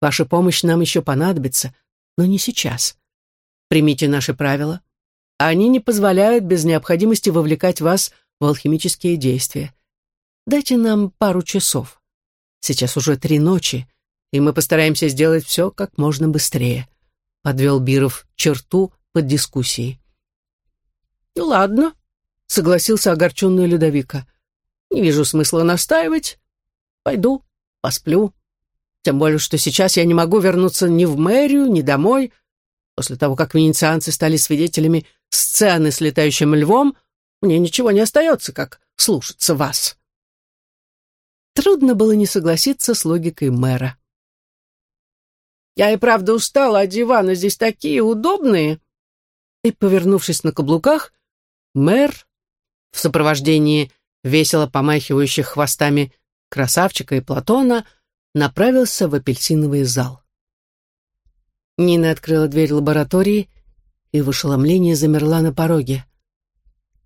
[SPEAKER 1] Ваша помощь нам еще понадобится, но не сейчас. Примите наши правила. Они не позволяют без необходимости вовлекать вас в алхимические действия. Дайте нам пару часов. Сейчас уже три ночи, и мы постараемся сделать все как можно быстрее. Подвел Биров черту под дискуссией. «Ну ладно», — согласился огорченный Людовика. «Не вижу смысла настаивать. Пойду, посплю. Тем более, что сейчас я не могу вернуться ни в мэрию, ни домой. После того, как венецианцы стали свидетелями сцены с летающим львом, мне ничего не остается, как слушаться вас». Трудно было не согласиться с логикой мэра. «Я и правда устала, а диваны здесь такие удобные!» И, повернувшись на каблуках, мэр в сопровождении весело помахивающих хвостами красавчика и Платона направился в апельсиновый зал. Нина открыла дверь лаборатории и в ошеломлении замерла на пороге.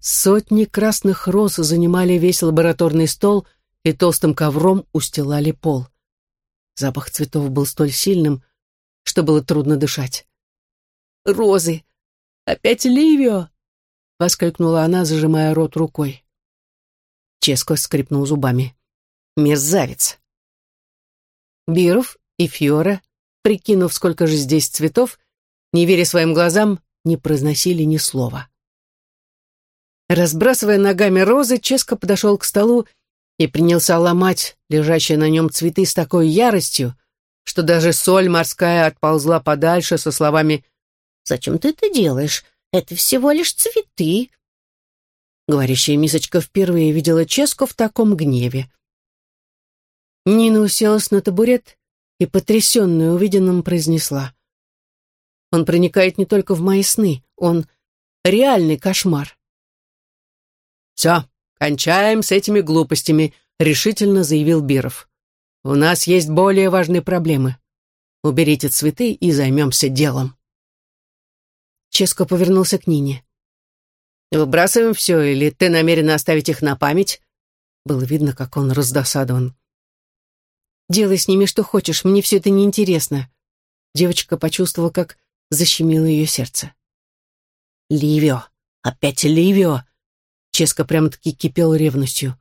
[SPEAKER 1] Сотни красных роз занимали весь лабораторный стол и толстым ковром устилали пол. Запах цветов был столь сильным, что было трудно дышать. «Розы! Опять Ливио!» — воскликнула она, зажимая рот рукой. Ческо скрипнул зубами. «Мерзавец!» Биров и Фьора, прикинув, сколько же здесь цветов, не веря своим глазам, не произносили ни слова. Разбрасывая ногами розы, Ческо подошел к столу и принялся ломать лежащие на нем цветы с такой яростью, что даже соль морская отползла подальше со словами «Зачем ты это делаешь? Это всего лишь цветы». Говорящая мисочка впервые видела Ческу в таком гневе. Нина уселась на табурет и, потрясенная увиденным, произнесла. «Он проникает не только в мои сны, он реальный кошмар». «Все, кончаем с этими глупостями», — решительно заявил Биров. «У нас есть более важные проблемы. Уберите цветы и займемся делом». Ческо повернулся к Нине. «Выбрасываем все, или ты намерена оставить их на память?» Было видно, как он раздосадован. «Делай с ними что хочешь, мне все это неинтересно». Девочка почувствовала, как защемило ее сердце. «Ливио! Опять Ливио!» Ческо прямо-таки кипел ревностью.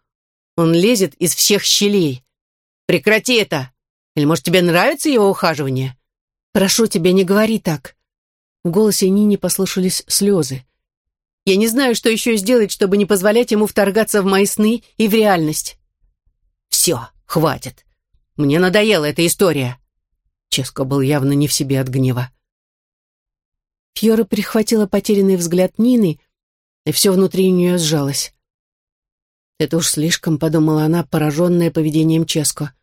[SPEAKER 1] «Он лезет из всех щелей. Прекрати это! Или, может, тебе нравится его ухаживание?» «Прошу тебя, не говори так. В голосе Нини послышались слезы. «Я не знаю, что еще сделать, чтобы не позволять ему вторгаться в мои сны и в реальность». «Все, хватит. Мне надоела эта история». Ческо был явно не в себе от гнева. Фьора перехватила потерянный взгляд Нины, и все внутри нее сжалось. «Это уж слишком», — подумала она, пораженная поведением Ческо.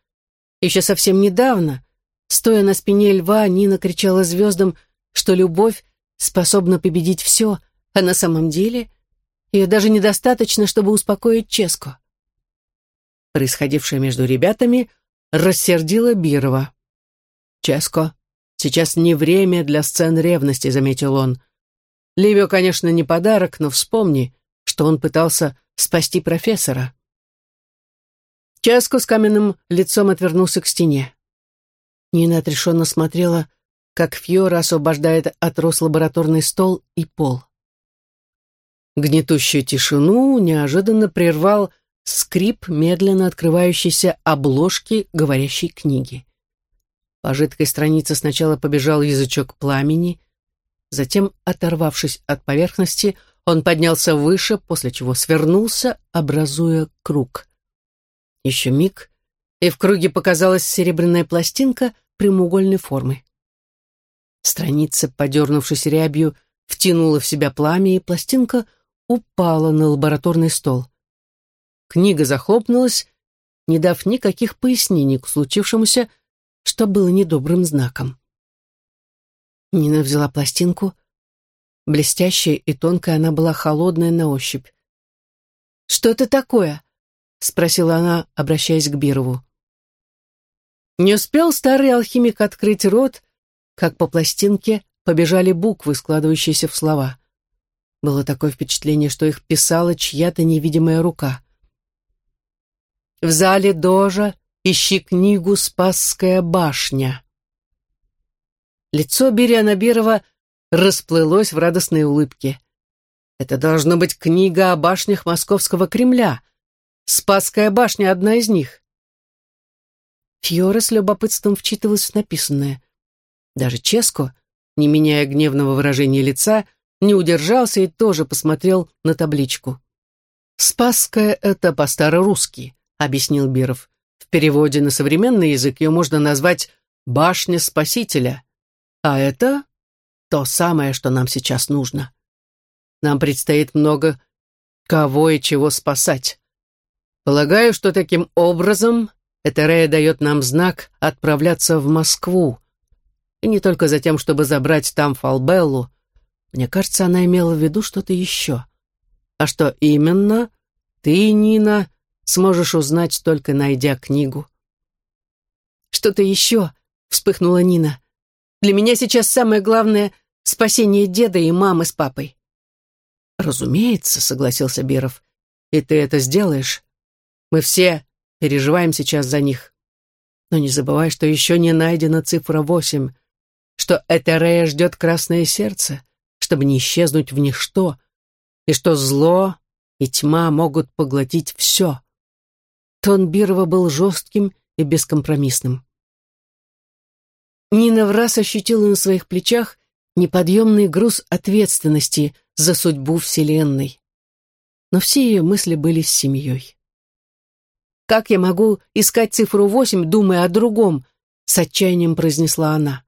[SPEAKER 1] Еще совсем недавно, стоя на спине льва, Нина кричала звездам — что любовь способна победить все, а на самом деле ее даже недостаточно, чтобы успокоить Ческо. Происходившее между ребятами рассердило Бирова. «Ческо, сейчас не время для сцен ревности», — заметил он. «Ливио, конечно, не подарок, но вспомни, что он пытался спасти профессора». Ческо с каменным лицом отвернулся к стене. Нина отрешенно смотрела как Фьора освобождает от роз лабораторный стол и пол. Гнетущую тишину неожиданно прервал скрип медленно открывающейся обложки говорящей книги. По жидкой странице сначала побежал язычок пламени, затем, оторвавшись от поверхности, он поднялся выше, после чего свернулся, образуя круг. Еще миг, и в круге показалась серебряная пластинка прямоугольной формы. Страница, подернувшись рябью, втянула в себя пламя, и пластинка упала на лабораторный стол. Книга захлопнулась, не дав никаких пояснений к случившемуся, что было недобрым знаком. Нина взяла пластинку. Блестящая и тонкая она была холодная на ощупь. «Что это такое?» — спросила она, обращаясь к Бирову. Не успел старый алхимик открыть рот, как по пластинке побежали буквы, складывающиеся в слова. Было такое впечатление, что их писала чья-то невидимая рука. В зале Дожа ищи книгу «Спасская башня». Лицо Бириана Бирова расплылось в радостной улыбке. Это должна быть книга о башнях Московского Кремля. Спасская башня — одна из них. Фьора с любопытством вчитывалась в написанное. Даже Ческо, не меняя гневного выражения лица, не удержался и тоже посмотрел на табличку. «Спасская — это по-старорусски», — объяснил Биров. «В переводе на современный язык ее можно назвать «башня Спасителя». А это то самое, что нам сейчас нужно. Нам предстоит много кого и чего спасать. Полагаю, что таким образом Этерея дает нам знак отправляться в Москву. И не только за тем, чтобы забрать там Фалбеллу. Мне кажется, она имела в виду что-то еще. А что именно, ты, Нина, сможешь узнать, только найдя книгу.
[SPEAKER 2] «Что-то еще?» — вспыхнула Нина. «Для меня сейчас самое главное — спасение деда и мамы с папой».
[SPEAKER 1] «Разумеется», — согласился Биров. «И ты это сделаешь. Мы все переживаем сейчас за них. Но не забывай, что еще не найдена цифра восемь, что Этерея ждет красное сердце, чтобы не исчезнуть в ничто, и что зло и тьма могут поглотить все. Тон Бирова был жестким и бескомпромиссным.
[SPEAKER 2] Нина в раз ощутила на своих плечах неподъемный груз ответственности за судьбу Вселенной. Но все ее мысли были с семьей. «Как я могу искать цифру восемь, думая о другом?» — с отчаянием произнесла она.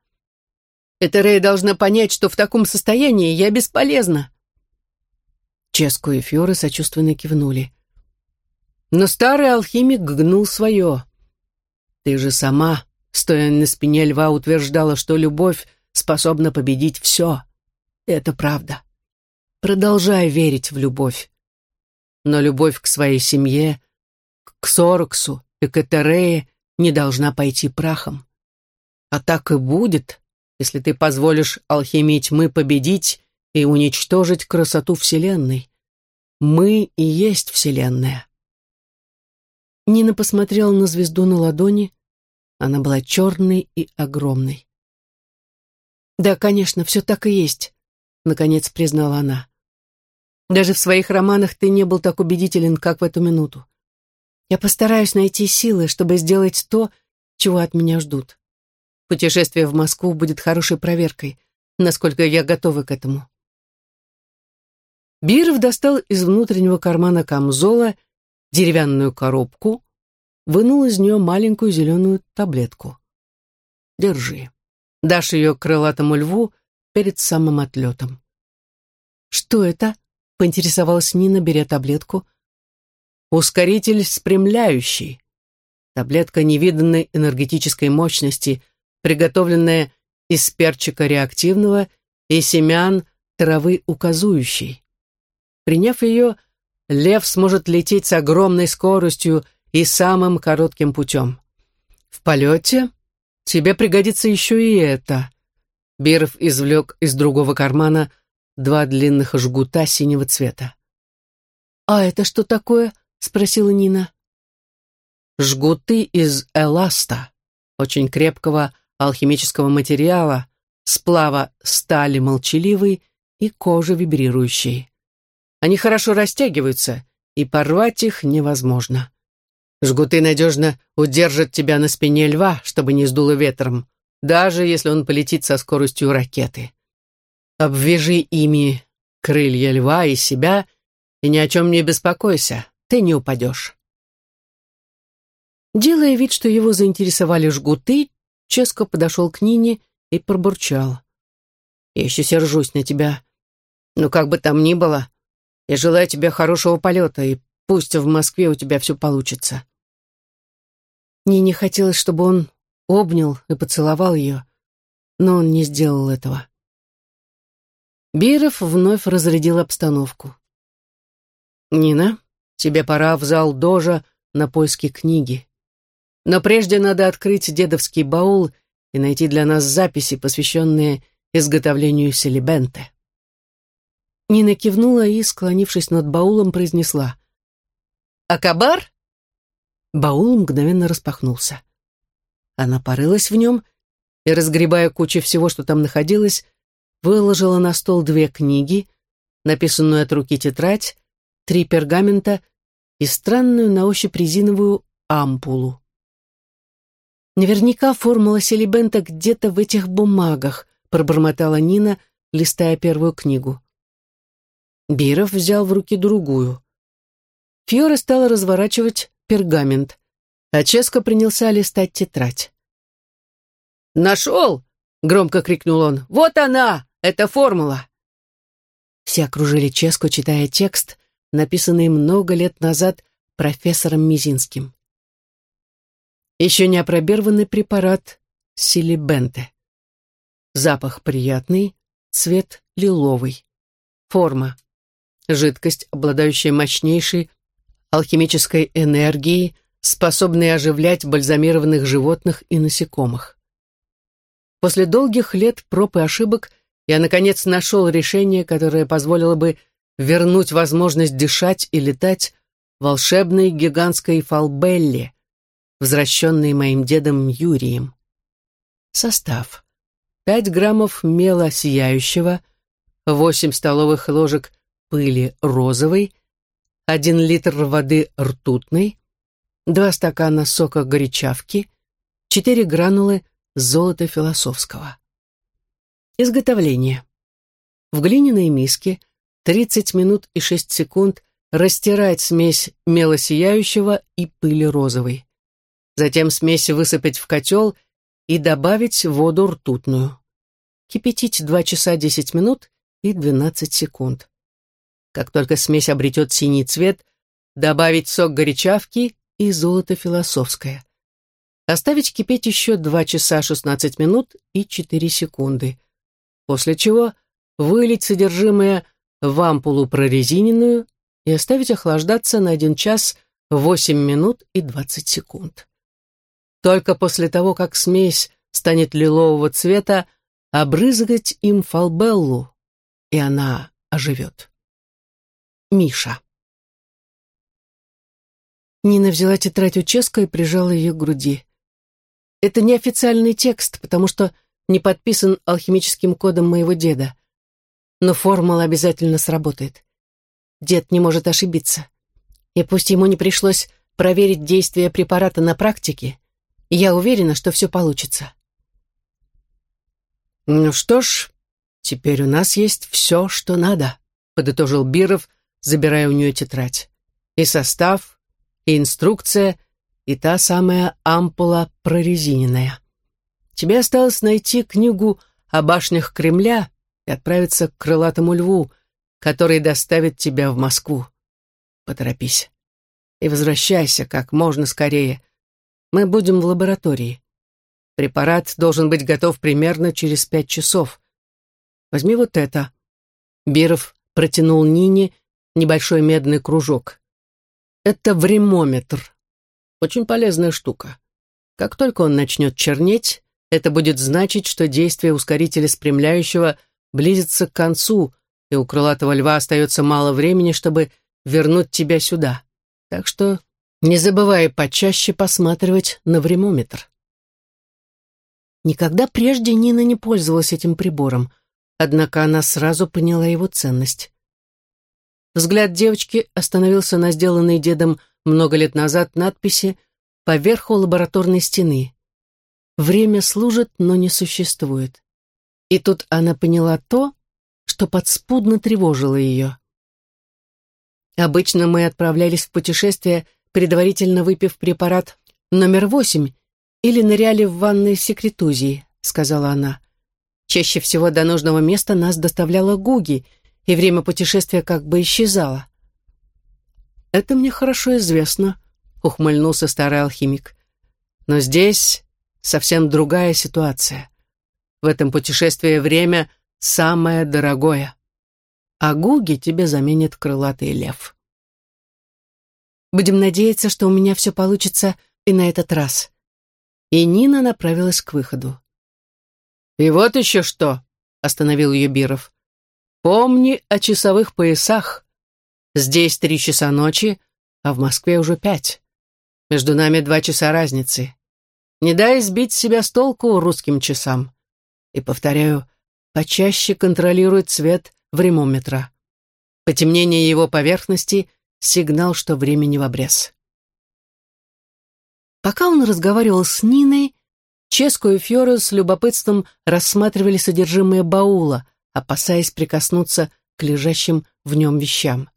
[SPEAKER 2] «Эта Рэй должна понять, что в таком состоянии я бесполезна».
[SPEAKER 1] Ческу и Фьоры сочувственно кивнули. Но старый алхимик гнул свое. «Ты же сама, стоя на спине льва, утверждала, что любовь способна победить все. Это правда. Продолжай верить в любовь. Но любовь к своей семье, к Сороксу и к Этерее не должна пойти прахом. А так и будет, если ты позволишь алхимии тьмы победить и уничтожить красоту Вселенной. Мы и есть Вселенная.
[SPEAKER 2] Нина посмотрела на звезду на ладони. Она была черной и огромной. «Да, конечно, все так и есть», — наконец признала она. «Даже в своих романах ты не был так убедителен, как в эту минуту. Я постараюсь найти силы, чтобы сделать то, чего от меня ждут. Путешествие в Москву будет хорошей проверкой, насколько я готова к этому».
[SPEAKER 1] Биров достал из внутреннего кармана камзола деревянную коробку, вынул из нее маленькую зеленую таблетку. «Держи» дашь ее крылатому льву перед самым отлетом.
[SPEAKER 2] «Что это?» — поинтересовалась Нина, беря таблетку.
[SPEAKER 1] «Ускоритель спрямляющий. Таблетка невиданной энергетической мощности, приготовленная из перчика реактивного и семян травы указующей. Приняв ее, лев сможет лететь с огромной скоростью и самым коротким путем. В полете Тебе пригодится еще и это». Биров извлек из другого кармана два длинных жгута синего цвета.
[SPEAKER 2] «А это что такое?» — спросила Нина.
[SPEAKER 1] «Жгуты из эласта, очень крепкого алхимического материала, сплава стали молчаливой и кожи вибрирующей. Они хорошо растягиваются, и порвать их невозможно. Жгуты надежно удержат тебя на спине льва, чтобы не сдуло ветром, даже если он полетит со скоростью ракеты. Обвяжи ими крылья льва и себя, и ни о чем не беспокойся, ты не упадешь.
[SPEAKER 2] Делая вид, что его заинтересовали жгуты, Ческо подошел к Нине и пробурчал.
[SPEAKER 1] «Я еще сержусь на тебя. Но как бы там ни было, я желаю тебе хорошего полета, и пусть в Москве у тебя все получится.
[SPEAKER 2] Мне не хотелось, чтобы он обнял и поцеловал ее, но он не сделал этого.
[SPEAKER 1] Биров вновь разрядил обстановку. «Нина, тебе пора в зал Дожа на поиски книги. Но прежде надо открыть дедовский баул и найти для нас записи, посвященные изготовлению селебенте».
[SPEAKER 2] Нина кивнула и, склонившись над баулом, произнесла. «Акабар?»
[SPEAKER 1] Баул мгновенно распахнулся. Она порылась в нем и, разгребая кучу всего, что там находилось, выложила на стол две книги, написанную от руки тетрадь, три пергамента и странную на ощупь резиновую ампулу.
[SPEAKER 2] Наверняка формула Селибента где-то в этих бумагах,
[SPEAKER 1] пробормотала Нина, листая первую книгу. Биров взял в руки другую. Фьора стала разворачивать пергамент, а Ческо принялся листать тетрадь.
[SPEAKER 2] «Нашел!» — громко крикнул он. «Вот она! Это формула!»
[SPEAKER 1] Все окружили Ческо, читая текст, написанный много лет назад профессором Мизинским. Еще не опробированный препарат силибенте. Запах приятный, цвет лиловый. Форма. Жидкость, обладающая мощнейшей алхимической энергией, способной оживлять бальзамированных животных и насекомых. После долгих лет проб и ошибок я, наконец, нашел решение, которое позволило бы вернуть возможность дышать и летать волшебной гигантской фалбелле, возвращенной моим дедом Юрием. Состав. 5 граммов мела сияющего, 8 столовых ложек пыли розовой, 1 литр воды ртутной, 2 стакана сока горячавки, 4 гранулы золота философского. Изготовление. В глиняной миске 30 минут и 6 секунд растирать смесь мела сияющего и пыли розовой. Затем смесь высыпать в котел и добавить воду ртутную. Кипятить 2 часа 10 минут и 12 секунд. Как только смесь обретет синий цвет, добавить сок горячавки и золото философское. Оставить кипеть еще 2 часа 16 минут и 4 секунды. После чего вылить содержимое в ампулу прорезиненную и оставить охлаждаться на 1 час 8 минут и 20 секунд. Только после того, как смесь станет лилового цвета, обрызгать им фалбеллу, и она оживет. Миша. Нина взяла тетрадь у Ческа и прижала ее к груди. Это не официальный текст, потому что не подписан алхимическим кодом моего деда. Но формула обязательно сработает. Дед не может ошибиться. И пусть ему не пришлось проверить действие препарата на практике, я уверена, что все получится.
[SPEAKER 2] «Ну что ж, теперь у нас есть все, что надо», — подытожил Биров, забирая у нее тетрадь. «И состав, и инструкция, и та самая ампула прорезиненная. Тебе осталось найти книгу о башнях Кремля и отправиться к крылатому льву, который доставит тебя в Москву. Поторопись. И возвращайся как можно скорее, мы будем в лаборатории. Препарат должен быть готов примерно через пять часов. Возьми вот это. Биров протянул Нине небольшой медный кружок. Это времометр. Очень полезная штука. Как только он начнет чернеть, это будет значить, что действие ускорителя спрямляющего близится к концу, и у крылатого льва остается мало времени, чтобы вернуть тебя сюда. Так что не забывая почаще посматривать на времометр. Никогда прежде Нина не пользовалась этим прибором, однако она сразу поняла его ценность. Взгляд девочки остановился на сделанной дедом много лет назад надписи поверху лабораторной стены. «Время служит, но не существует». И тут она поняла то, что подспудно тревожило ее. Обычно мы отправлялись в путешествие предварительно выпив препарат номер восемь или ныряли в ванной секретузии», — сказала она. «Чаще всего до нужного места нас доставляла Гуги, и время путешествия как бы исчезало». «Это мне хорошо известно», — ухмыльнулся старый алхимик. «Но здесь совсем другая ситуация. В этом путешествии время самое дорогое. А Гуги тебе заменит крылатый лев». Будем надеяться, что у меня все получится и на этот раз. И Нина направилась к выходу. «И вот еще что!» — остановил ее Биров. «Помни о часовых поясах. Здесь три часа ночи, а в Москве уже пять. Между нами два часа разницы. Не дай сбить себя с толку русским часам. И, повторяю, почаще контролируй цвет времометра. Потемнение его поверхности — сигнал, что времени в обрез. Пока он разговаривал с Ниной,
[SPEAKER 1] Ческо и Фьоро с любопытством рассматривали содержимое баула, опасаясь прикоснуться к лежащим в нем вещам.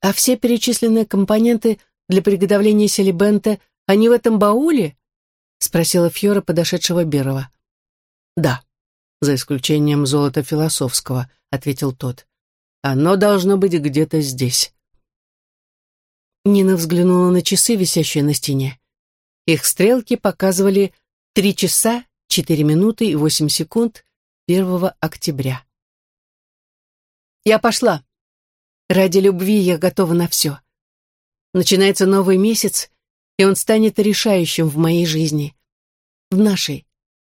[SPEAKER 1] «А все перечисленные компоненты для приготовления селибента, они в этом бауле?» — спросила Фьора подошедшего Берова. «Да, за исключением золота философского», — ответил тот. «Оно должно быть где-то здесь». Нина взглянула на часы, висящие на стене. Их стрелки показывали три часа, четыре минуты и восемь секунд первого октября. «Я пошла. Ради любви я готова на все. Начинается новый месяц, и он станет решающим в моей жизни. В нашей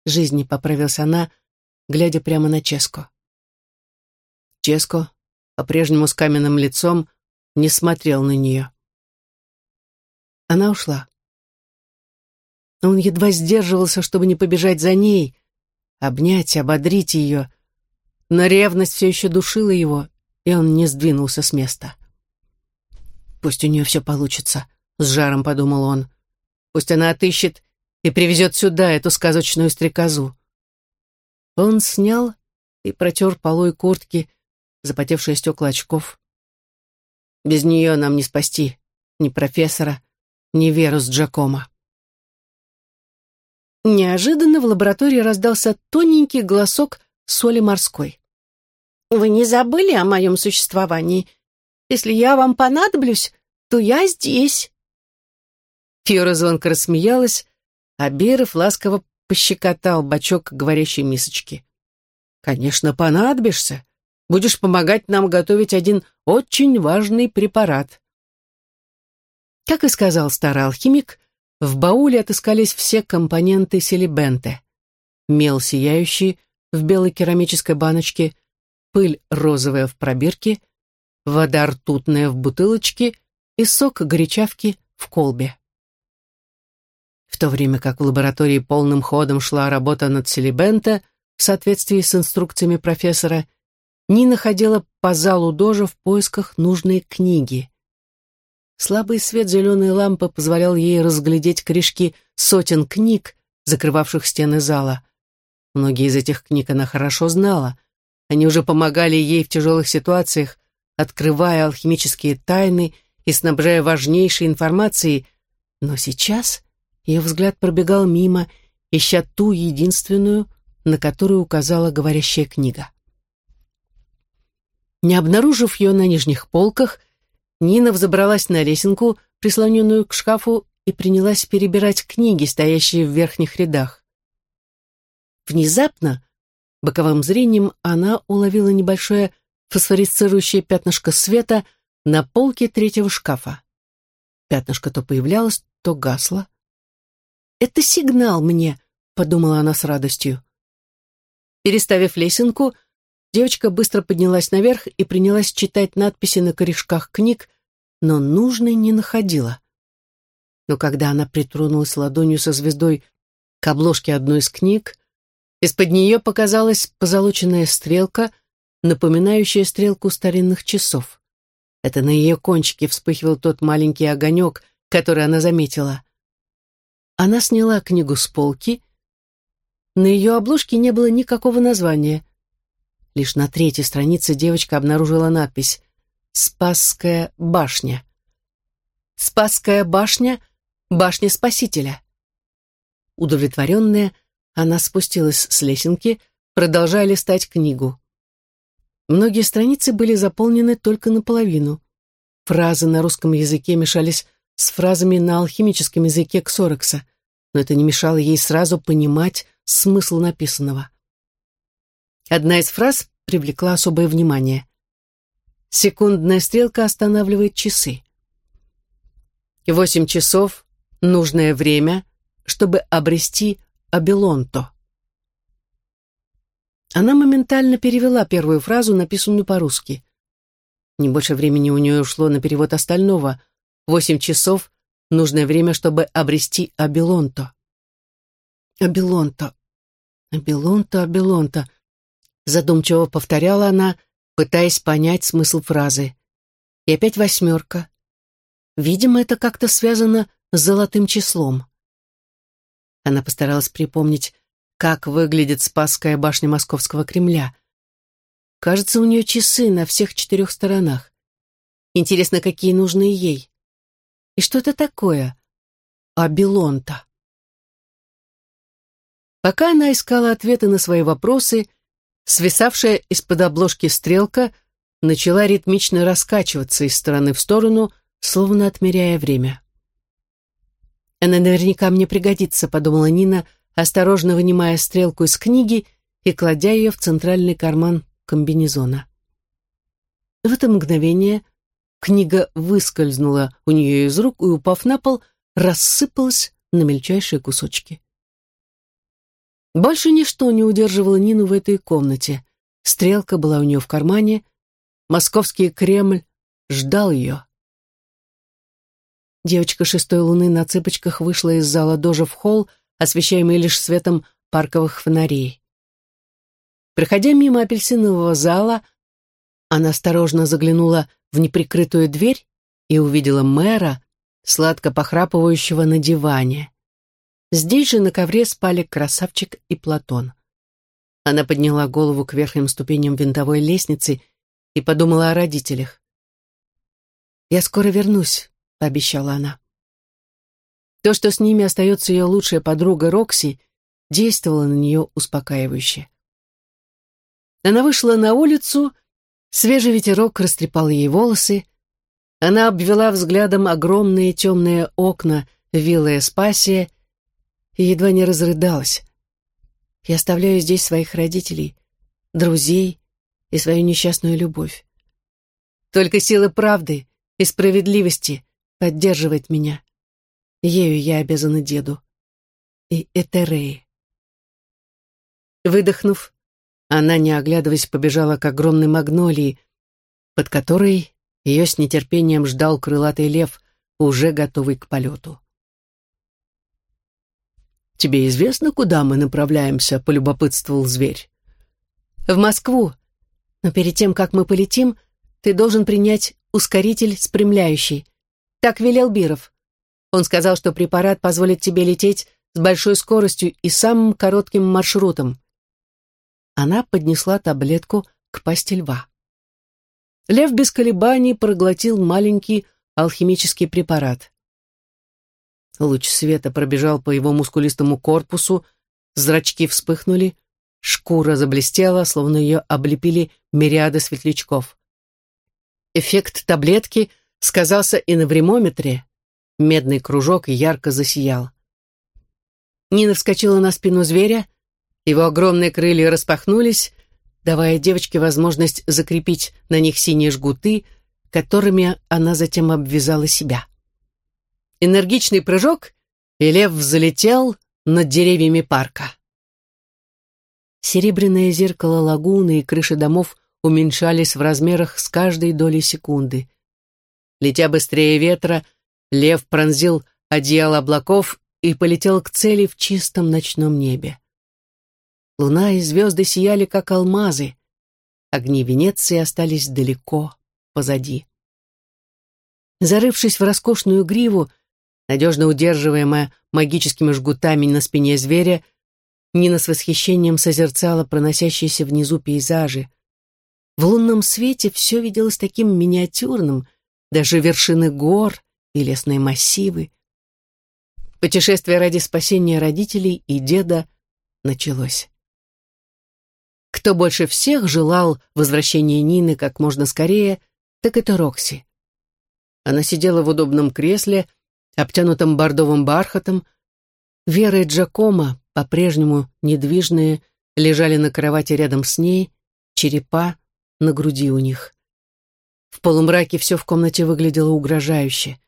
[SPEAKER 1] жизни, поправилась она, глядя прямо на Ческо. Ческо, по-прежнему с каменным лицом, не смотрел на нее. Она ушла. Он едва сдерживался, чтобы не побежать за ней, обнять, ободрить ее, но ревность все еще душила его, и он не сдвинулся с места. «Пусть у нее все получится», — с жаром подумал он. «Пусть она отыщет и привезет сюда эту сказочную стрекозу». Он снял и протер полой куртки запотевшие стекла очков. «Без нее нам не спасти ни профессора, ни Веру с Джакомо». Неожиданно в лаборатории раздался тоненький голосок соли морской. «Вы не забыли о моем существовании? Если я вам понадоблюсь, то я здесь». Фьора звонко рассмеялась, а Беров ласково пощекотал бачок говорящей мисочки. «Конечно, понадобишься. Будешь помогать нам готовить один очень важный препарат». Как и сказал старый алхимик, в бауле отыскались все компоненты селибенте. Мел сияющий в белой керамической баночке, пыль розовая в пробирке, вода ртутная в бутылочке и сок горячавки в колбе. В то время как в лаборатории полным ходом шла работа над селибента в соответствии с инструкциями профессора, Нина ходила по залу дожа в поисках нужной книги. Слабый свет зеленой лампы позволял ей разглядеть корешки сотен книг, закрывавших стены зала. Многие из этих книг она хорошо знала. Они уже помогали ей в тяжелых ситуациях, открывая алхимические тайны и снабжая важнейшей информацией, но сейчас ее взгляд пробегал мимо, ища ту единственную, на которую указала говорящая книга. Не обнаружив ее на нижних полках, Нина взобралась на лесенку, прислоненную к шкафу, и принялась перебирать книги, стоящие в верхних рядах. Внезапно, боковым зрением, она уловила небольшое фосфорицирующее пятнышко света на полке третьего шкафа. Пятнышко то появлялось, то гасло. «Это сигнал мне», — подумала она с радостью. Переставив лесенку, девочка быстро поднялась наверх и принялась читать надписи на корешках книг, но нужной не находила. Но когда она притронулась ладонью со звездой к обложке одной из книг, из-под нее показалась позолоченная стрелка, напоминающая стрелку старинных часов. Это на ее кончике вспыхивал тот маленький огонек, который она заметила. Она сняла книгу с полки. На ее обложке не было никакого названия. Лишь на третьей странице девочка обнаружила надпись Спасская башня. Спасская башня — башня Спасителя. Удовлетворенная, она спустилась с лесенки, продолжая листать книгу. Многие страницы были заполнены только наполовину. Фразы на русском языке мешались с фразами на алхимическом языке Ксорекса, но это не мешало ей сразу понимать смысл написанного. Одна из фраз привлекла особое внимание. Секундная стрелка останавливает часы. Восемь часов — нужное время, чтобы обрести Абелонто. Она моментально перевела первую фразу, написанную по-русски. Не больше времени у нее ушло на перевод остального. Восемь часов — нужное время, чтобы обрести Абелонто. Абелонто, Абелонто, Абелонто. Задумчиво повторяла она, пытаясь понять смысл фразы. И опять восьмерка. Видимо, это как-то связано с золотым числом. Она постаралась припомнить, как выглядит Спасская башня Московского Кремля. Кажется, у нее часы на всех четырех сторонах. Интересно, какие нужны ей. И что это такое? Абилонта. Пока она искала ответы на свои вопросы, свисавшая из-под обложки стрелка начала ритмично раскачиваться из стороны в сторону, словно отмеряя время. «Она наверняка мне пригодится», — подумала Нина, осторожно вынимая стрелку из книги и кладя ее в центральный карман комбинезона. В это мгновение книга выскользнула у нее из рук и, упав на пол, рассыпалась на мельчайшие кусочки. Больше ничто не удерживало Нину в этой комнате. Стрелка была у нее в кармане, московский Кремль ждал ее. Девочка шестой луны на цыпочках вышла из зала дожа в холл, освещаемый лишь светом парковых фонарей. Проходя мимо апельсинового зала, она осторожно заглянула в неприкрытую дверь и увидела мэра, сладко похрапывающего на диване. Здесь же на ковре спали красавчик и Платон. Она подняла голову к верхним ступеням винтовой лестницы и подумала о родителях. «Я скоро вернусь», — пообещала она. То, что с ними остается ее лучшая подруга Рокси, действовало на нее успокаивающе. Она вышла на улицу, свежий ветерок растрепал ей волосы, она обвела взглядом огромные темные окна виллы Эспасия и едва не разрыдалась. Я оставляю здесь своих родителей, друзей и свою несчастную любовь. Только сила правды и справедливости поддерживает меня. Ею я обязана деду. И Этерее. Выдохнув, она, не оглядываясь, побежала к огромной магнолии, под которой ее с нетерпением ждал крылатый лев, уже готовый к полету. «Тебе известно, куда мы направляемся?» — полюбопытствовал зверь. «В Москву. Но перед тем, как мы полетим, ты должен принять ускоритель спрямляющий. Так велел Биров. Он сказал, что препарат позволит тебе лететь с большой скоростью и самым коротким маршрутом. Она поднесла таблетку к пасти льва. Лев без колебаний проглотил маленький алхимический препарат. Луч света пробежал по его мускулистому корпусу, зрачки вспыхнули, шкура заблестела, словно ее облепили мириады светлячков. Эффект таблетки сказался и на времометре, Медный кружок ярко засиял. Нина вскочила на спину зверя, его огромные крылья распахнулись, давая девочке возможность закрепить на них синие жгуты, которыми она затем обвязала себя. Энергичный прыжок, и лев взлетел над деревьями парка. Серебряное зеркало лагуны и крыши домов уменьшались в размерах с каждой долей секунды. Летя быстрее ветра, Лев пронзил одеяло облаков и полетел к цели в чистом ночном небе. Луна и звезды сияли, как алмазы. Огни Венеции остались далеко позади. Зарывшись в роскошную гриву, надежно удерживаемая магическими жгутами на спине зверя, Нина с восхищением созерцала проносящиеся внизу пейзажи. В лунном свете все виделось таким миниатюрным, даже вершины гор, и лесные массивы. Путешествие ради спасения родителей и деда началось. Кто больше всех желал возвращения Нины как можно скорее, так это Рокси. Она сидела в удобном кресле, обтянутом бордовым бархатом. Вера и Джакома, по-прежнему недвижные, лежали на кровати рядом с ней, черепа на груди у них. В полумраке все в комнате выглядело угрожающе.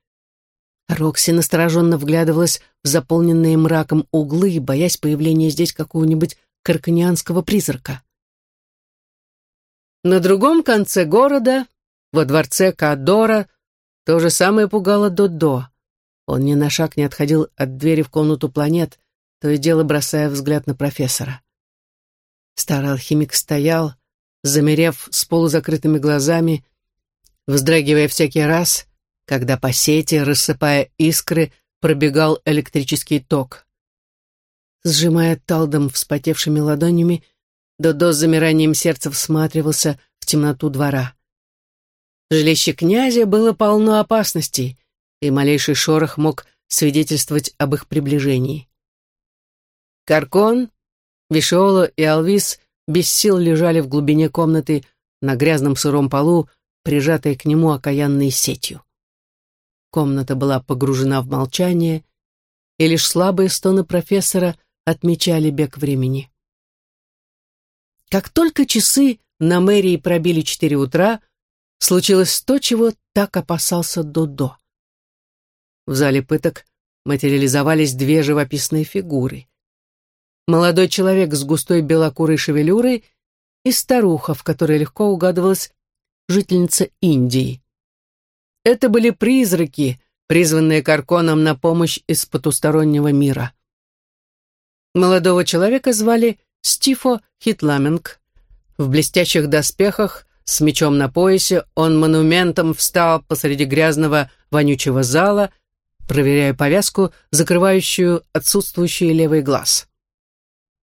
[SPEAKER 1] Рокси настороженно вглядывалась в заполненные мраком углы, боясь появления здесь какого-нибудь карканианского призрака. На другом конце города, во дворце Кадора, то же самое пугало Додо. Он ни на шаг не отходил от двери в комнату планет, то и дело бросая взгляд на профессора. Старый алхимик стоял, замерев с полузакрытыми глазами, вздрагивая всякий раз, когда по сети, рассыпая искры, пробегал электрический ток. Сжимая талдом вспотевшими ладонями, Додо с замиранием сердца всматривался в темноту двора. Жилище князя было полно опасностей, и малейший шорох мог свидетельствовать об их приближении. Каркон, Вишиола и Алвис без сил лежали в глубине комнаты на грязном сыром полу, прижатые к нему окаянной сетью. Комната была погружена в молчание, и лишь слабые стоны профессора отмечали бег времени. Как только часы на мэрии пробили четыре утра, случилось то, чего так опасался Додо. В зале пыток материализовались две живописные фигуры. Молодой человек с густой белокурой шевелюрой и старуха, в которой легко угадывалась жительница Индии. Это были призраки, призванные Карконом на помощь из потустороннего мира. Молодого человека звали Стифо Хитламинг. В блестящих доспехах, с мечом на поясе, он монументом встал посреди грязного вонючего зала, проверяя повязку, закрывающую отсутствующий левый глаз.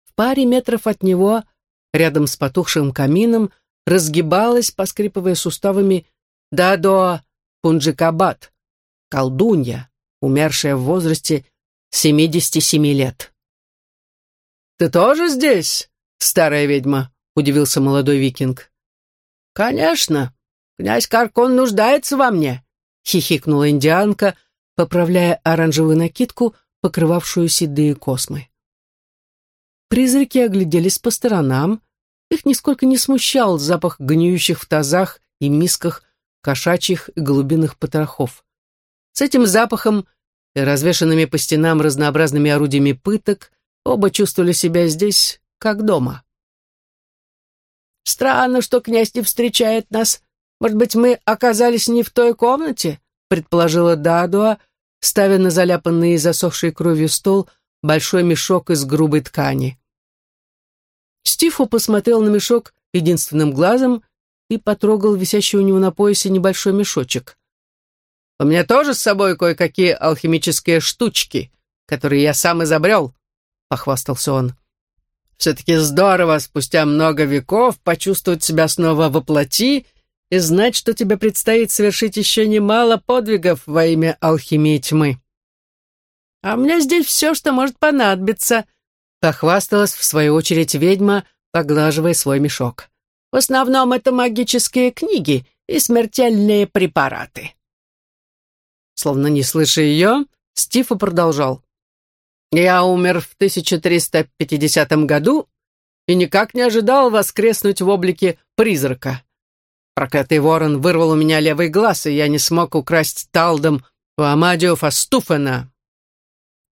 [SPEAKER 1] В паре метров от него, рядом с потухшим камином, разгибалась, поскрипывая суставами, Дадо Пунджикабат, колдунья, умершая в возрасте 77 лет. «Ты тоже здесь, старая ведьма?» — удивился молодой викинг. «Конечно. Князь Каркон нуждается во мне», — хихикнула индианка, поправляя оранжевую накидку, покрывавшую седые космы. Призраки огляделись по сторонам. Их нисколько не смущал запах гниющих в тазах и мисках кошачьих и голубиных потрохов. С этим запахом и развешанными по стенам разнообразными орудиями пыток оба чувствовали себя здесь, как дома. «Странно, что князь не встречает нас. Может быть, мы оказались не в той комнате?» Предположила Дадуа, ставя на заляпанный и засохший кровью стол большой мешок из грубой ткани. Стифу посмотрел на мешок единственным глазом и потрогал висящий у него на поясе небольшой мешочек. «У меня тоже с собой кое-какие алхимические штучки, которые я сам изобрел», — похвастался он. «Все-таки здорово спустя много веков почувствовать себя снова во плоти и знать, что тебе предстоит совершить еще немало подвигов во имя алхимии тьмы». «А у меня здесь все, что может понадобиться», — похвасталась в свою очередь ведьма, поглаживая свой мешок. В основном это магические книги и смертельные препараты. Словно не слыша ее, Стифа продолжал. «Я умер в 1350 году и никак не ожидал воскреснуть в облике призрака. Проклятый ворон вырвал у меня левый глаз, и я не смог украсть талдом у Амадио Фастуфена».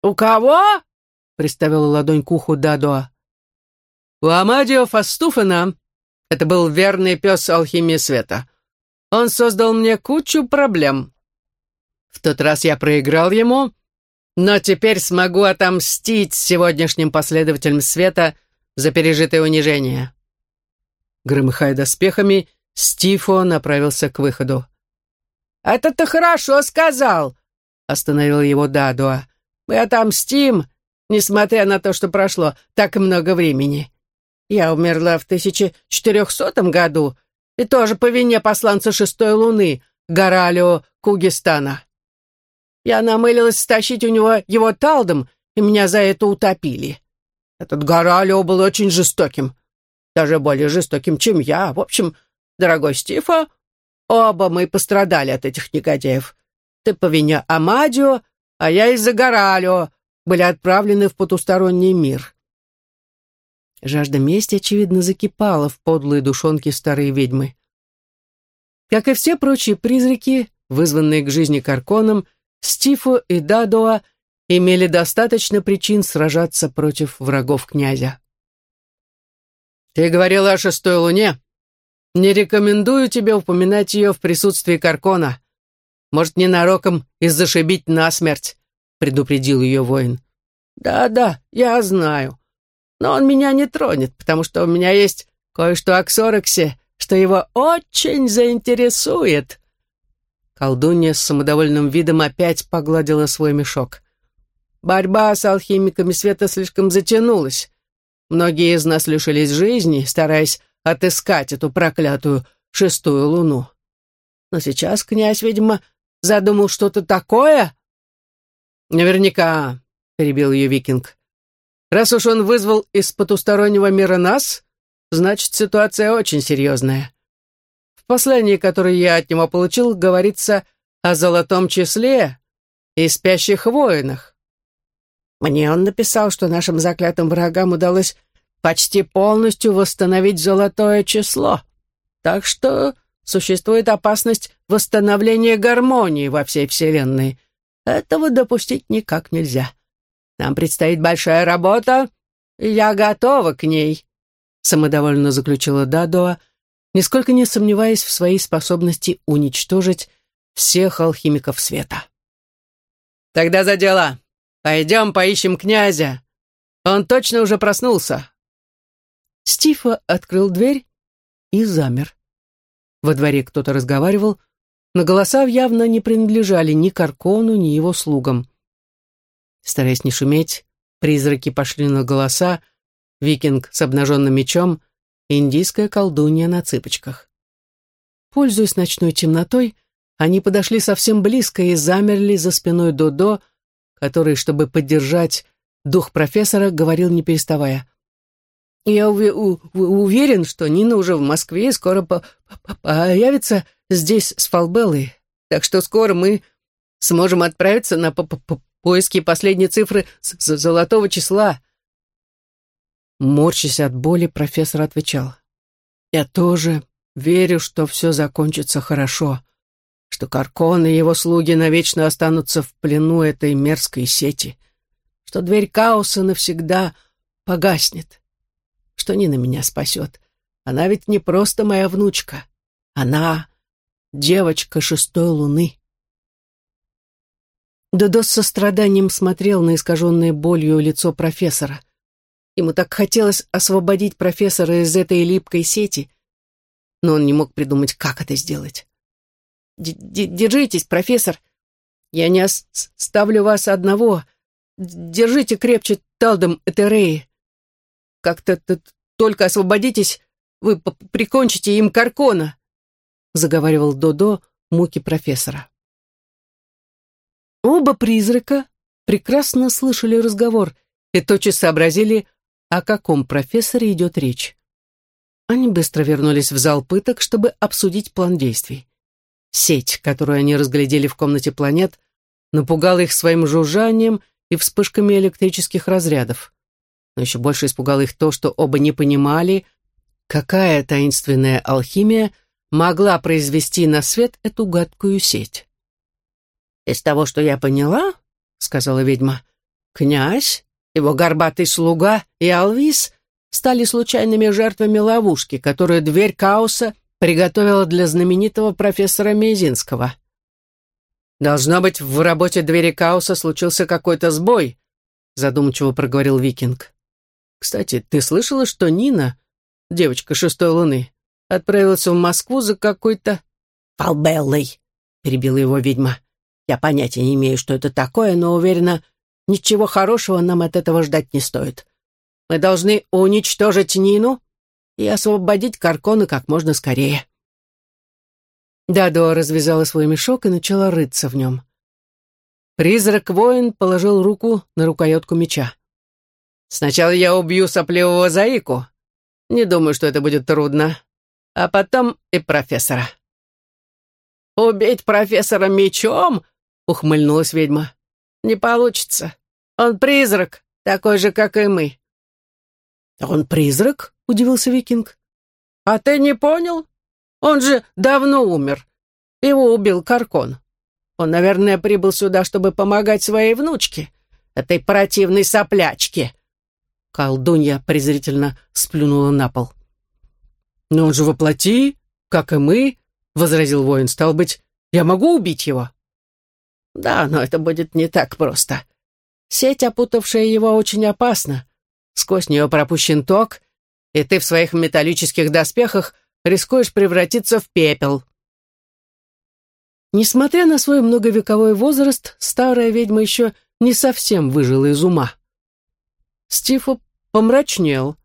[SPEAKER 1] «У кого?» — приставила ладонь к уху Дадоа. «У Амадио Фастуфена это был верный пес алхимии света. Он создал мне кучу проблем. В тот раз я проиграл ему, но теперь смогу отомстить сегодняшним последователям света за пережитое унижение. Громыхая доспехами, Стифо направился к выходу. «Это ты хорошо сказал!» — остановил его Дадуа. «Мы отомстим, несмотря на то, что прошло так много времени. Я умерла в 1400 году, и тоже по вине посланца шестой луны, Горалио Кугистана. Я намылилась стащить у него его талдом, и меня за это утопили. Этот Горалио был очень жестоким, даже более жестоким, чем я. В общем, дорогой Стифа, оба мы пострадали от этих негодяев. Ты по вине Амадио, а я из-за Горалио были отправлены в потусторонний мир. Жажда мести, очевидно, закипала в подлые душонки старой ведьмы. Как и все прочие призраки, вызванные к жизни Карконом, Стифу и Дадоа имели достаточно причин сражаться против врагов князя. «Ты говорила о шестой луне. Не рекомендую тебе упоминать ее в присутствии Каркона. Может, ненароком и зашибить насмерть», — предупредил ее воин. «Да-да, я знаю. Но он меня не тронет, потому что у меня есть кое-что о Ксорексе, что его очень заинтересует». Колдунья с самодовольным видом опять погладила свой мешок.
[SPEAKER 2] борьба с алхимиками света слишком затянулась. Многие из нас лишились жизни, стараясь отыскать эту проклятую шестую луну. Но сейчас князь, видимо, задумал что-то такое. Наверняка, перебил ее викинг. Раз уж он вызвал из потустороннего мира нас, значит, ситуация очень серьезная. В послании, которое я от него получил, говорится о золотом числе и спящих воинах. Мне он написал, что нашим заклятым врагам удалось почти полностью восстановить золотое число. Так что существует опасность восстановления гармонии во всей Вселенной. Этого допустить никак нельзя. Нам предстоит большая работа, и я готова к ней», — самодовольно заключила Дадоа, нисколько не сомневаясь в своей способности уничтожить всех алхимиков света. «Тогда за дела. Пойдем поищем князя. Он точно уже проснулся». Стифа открыл дверь и замер. Во дворе кто-то разговаривал, но голоса явно не принадлежали ни Каркону, ни его слугам. Стараясь не шуметь, призраки пошли на голоса, викинг с обнаженным мечом, индийская колдунья на цыпочках. Пользуясь ночной темнотой, они подошли совсем близко и замерли за спиной Додо, который, чтобы поддержать дух профессора, говорил не переставая. «Я уверен, что Нина уже в Москве и скоро по -по появится здесь с Фалбеллой, так что скоро мы сможем отправиться на по -по поиски последней цифры золотого числа». Морщась от боли, профессор отвечал. «Я тоже верю, что все закончится хорошо, что Каркон и его слуги навечно останутся в плену этой мерзкой сети, что дверь хаоса навсегда погаснет, что Нина меня спасет. Она ведь не просто моя внучка, она девочка шестой луны». Додо с состраданием смотрел на искаженное болью лицо профессора. Ему так хотелось освободить профессора из этой липкой сети, но он не мог придумать, как это сделать. «Держитесь, профессор. Я не оставлю вас одного. Держите крепче Талдом Этереи. Как-то только освободитесь, вы прикончите им Каркона», заговаривал Додо муки профессора. Оба призрака прекрасно слышали разговор и тотчас сообразили, о каком профессоре идет речь. Они быстро вернулись в зал пыток, чтобы обсудить план действий. Сеть, которую они разглядели в комнате планет, напугала их своим жужжанием и вспышками электрических разрядов. Но еще больше испугало их то, что оба не понимали, какая таинственная алхимия могла произвести на свет эту гадкую сеть. «Из того, что я поняла, — сказала ведьма, — князь, его горбатый слуга и Алвис стали случайными жертвами ловушки, которую дверь Каоса приготовила для знаменитого профессора Мезинского. «Должно быть, в работе двери Каоса случился какой-то сбой», — задумчиво проговорил Викинг. «Кстати, ты слышала, что Нина, девочка шестой луны, отправилась в Москву за какой-то...» «Фалбеллой», — перебила его ведьма. Я понятия не имею, что это такое, но уверена, ничего хорошего нам от этого ждать не стоит. Мы должны уничтожить Нину и освободить Каркона как можно скорее. Дадо развязала свой мешок и начала рыться в нем. Призрак-воин положил руку на рукоятку меча. «Сначала я убью сопливого заику. Не думаю, что это будет трудно. А потом и профессора». «Убить профессора мечом?» — ухмыльнулась ведьма. «Не получится. Он призрак, такой же, как и мы». «Он призрак?» — удивился викинг. «А ты не понял? Он же давно умер. Его убил Каркон. Он, наверное, прибыл сюда, чтобы помогать своей внучке, этой противной соплячке». Колдунья презрительно сплюнула на пол. «Но он же воплоти, как и мы», — возразил воин. «Стал быть, я могу убить его?» Да, но это будет не так просто. Сеть, опутавшая его, очень опасна. Сквозь нее пропущен ток, и ты в своих металлических доспехах рискуешь превратиться в пепел. Несмотря на свой многовековой возраст, старая ведьма еще
[SPEAKER 1] не совсем выжил из ума. Стифу помрачнел.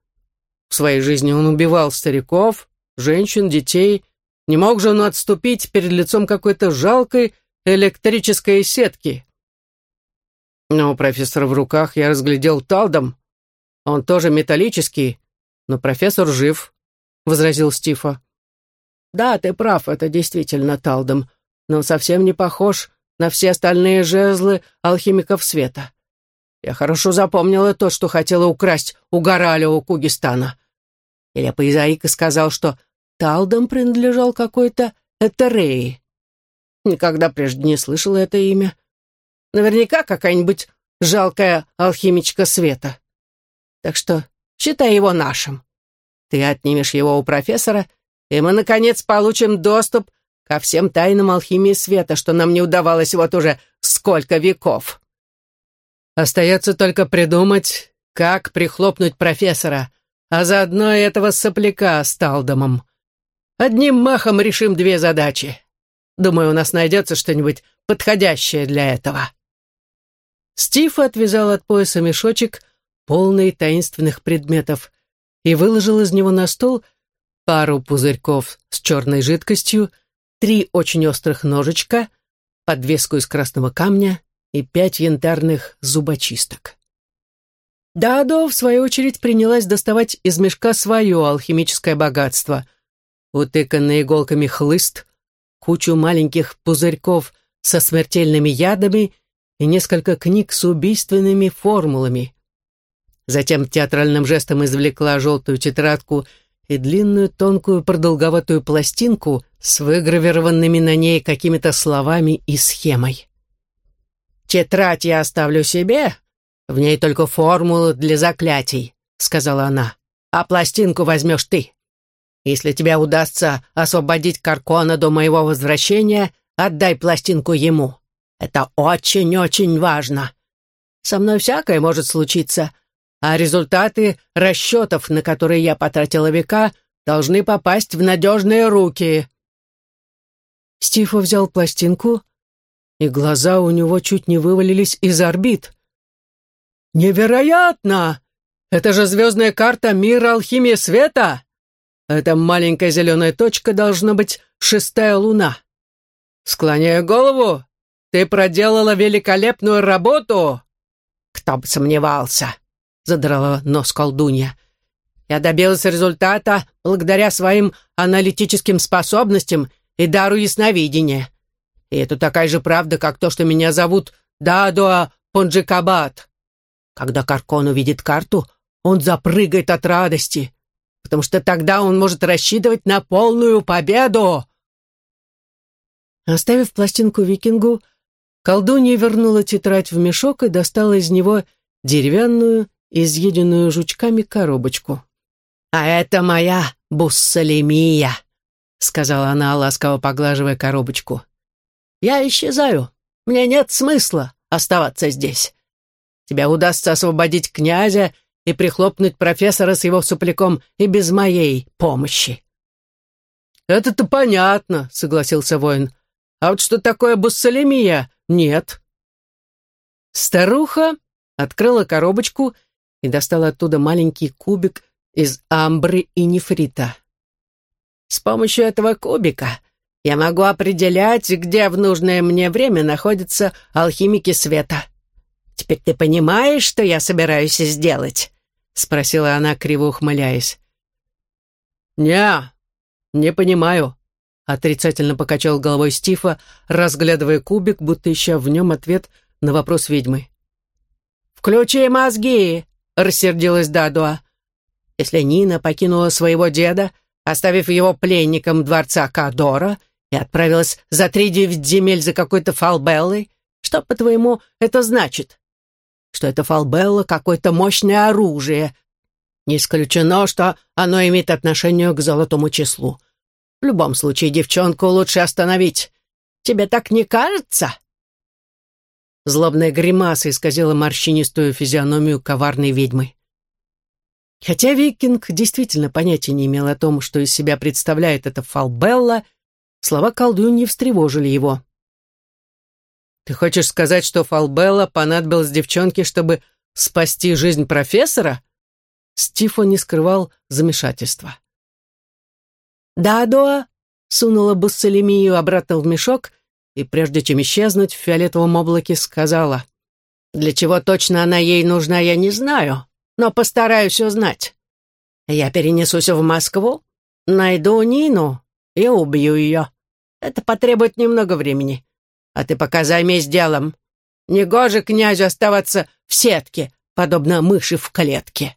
[SPEAKER 1] В своей жизни он убивал стариков, женщин, детей. Не мог же он отступить перед лицом какой-то жалкой электрической сетки. Но у профессора в руках я разглядел талдом. Он тоже металлический, но профессор жив, — возразил Стифа. Да, ты прав, это действительно талдом, но совсем не похож на все остальные жезлы алхимиков света. Я хорошо запомнила то, что хотела украсть у Гораля у Кугистана. Или Паизаика сказал, что талдом принадлежал какой-то Этереи. Никогда прежде не слышала это имя. Наверняка какая-нибудь жалкая алхимичка света. Так что считай его нашим. Ты отнимешь его у профессора, и мы, наконец, получим доступ ко всем тайнам алхимии света, что нам не удавалось вот уже сколько веков. Остается только придумать, как прихлопнуть профессора, а заодно и этого сопляка с Талдомом. Одним махом решим две задачи. Думаю, у нас найдется что-нибудь подходящее для этого. Стив отвязал от пояса мешочек, полный таинственных предметов, и выложил из него на стол пару пузырьков с черной жидкостью, три очень острых ножичка, подвеску из красного камня и пять янтарных зубочисток. Дадо, в свою очередь, принялась доставать из мешка свое алхимическое богатство. Утыканный иголками хлыст, кучу маленьких пузырьков со смертельными ядами и несколько книг с убийственными формулами. Затем театральным жестом извлекла желтую тетрадку и длинную тонкую продолговатую пластинку с выгравированными на ней какими-то словами и схемой. «Тетрадь я оставлю себе, в ней только формулы для заклятий», — сказала она, «а пластинку возьмешь ты. Если тебе удастся освободить Каркона до моего возвращения, отдай пластинку ему. Это очень-очень важно. Со мной всякое может случиться, а результаты расчетов, на которые я потратила века, должны попасть в надежные руки». Стифа взял пластинку, и глаза у него чуть не вывалились из орбит. «Невероятно! Это же звездная карта мира алхимии света! Эта маленькая зеленая точка должна быть шестая луна. Склоняя голову, ты проделала великолепную работу!» «Кто бы сомневался!» — задрала нос колдунья. «Я добилась результата благодаря своим аналитическим способностям и дару ясновидения. И это такая же правда, как то, что меня зовут Дадуа Понджикабат. Когда Каркон увидит карту, он запрыгает от радости, потому что тогда он может рассчитывать на полную победу». Оставив пластинку викингу, колдунья вернула тетрадь в мешок и достала из него деревянную изъеденную жучками коробочку. «А это моя буссалемия», — сказала она, ласково поглаживая коробочку. «Я исчезаю. Мне нет смысла оставаться здесь. Тебе удастся освободить князя и прихлопнуть профессора с его супляком и без моей помощи». «Это-то понятно», — согласился воин. «А вот что такое буссалемия? Нет». Старуха открыла коробочку и достал оттуда маленький кубик из амбры и нефрита. «С помощью этого кубика я могу определять, где в нужное мне время находятся алхимики света. Теперь ты понимаешь, что я собираюсь сделать?» — спросила она, криво ухмыляясь. «Не, не понимаю», — отрицательно покачал головой Стифа, разглядывая кубик, будто ища в нем ответ на вопрос ведьмы. «Включи мозги!» — рассердилась Дадуа. «Если Нина покинула своего деда, оставив его пленником дворца Кадора, и отправилась за три девять земель за какой-то фалбеллой, что, по-твоему, это значит? Что это фалбелла — какое-то мощное оружие. Не исключено, что оно имеет отношение к золотому числу. В любом случае, девчонку лучше остановить. Тебе так не кажется?» Злобная гримаса исказила морщинистую физиономию коварной ведьмы. Хотя викинг действительно понятия не имел о том, что из себя представляет эта фалбелла, слова колдуньи встревожили его. Ты хочешь сказать, что Фалбелла понадобилась девчонке, чтобы спасти жизнь профессора? Стифо не скрывал замешательства. Да, Доа сунула Буссалемию обратно в мешок и, прежде чем исчезнуть в фиолетовом облаке, сказала, «Для чего точно она ей нужна, я не знаю, но постараюсь узнать. Я перенесусь в Москву, найду Нину и убью ее. Это потребует немного времени. А ты пока займись делом. Негоже князю оставаться в сетке, подобно мыши в клетке».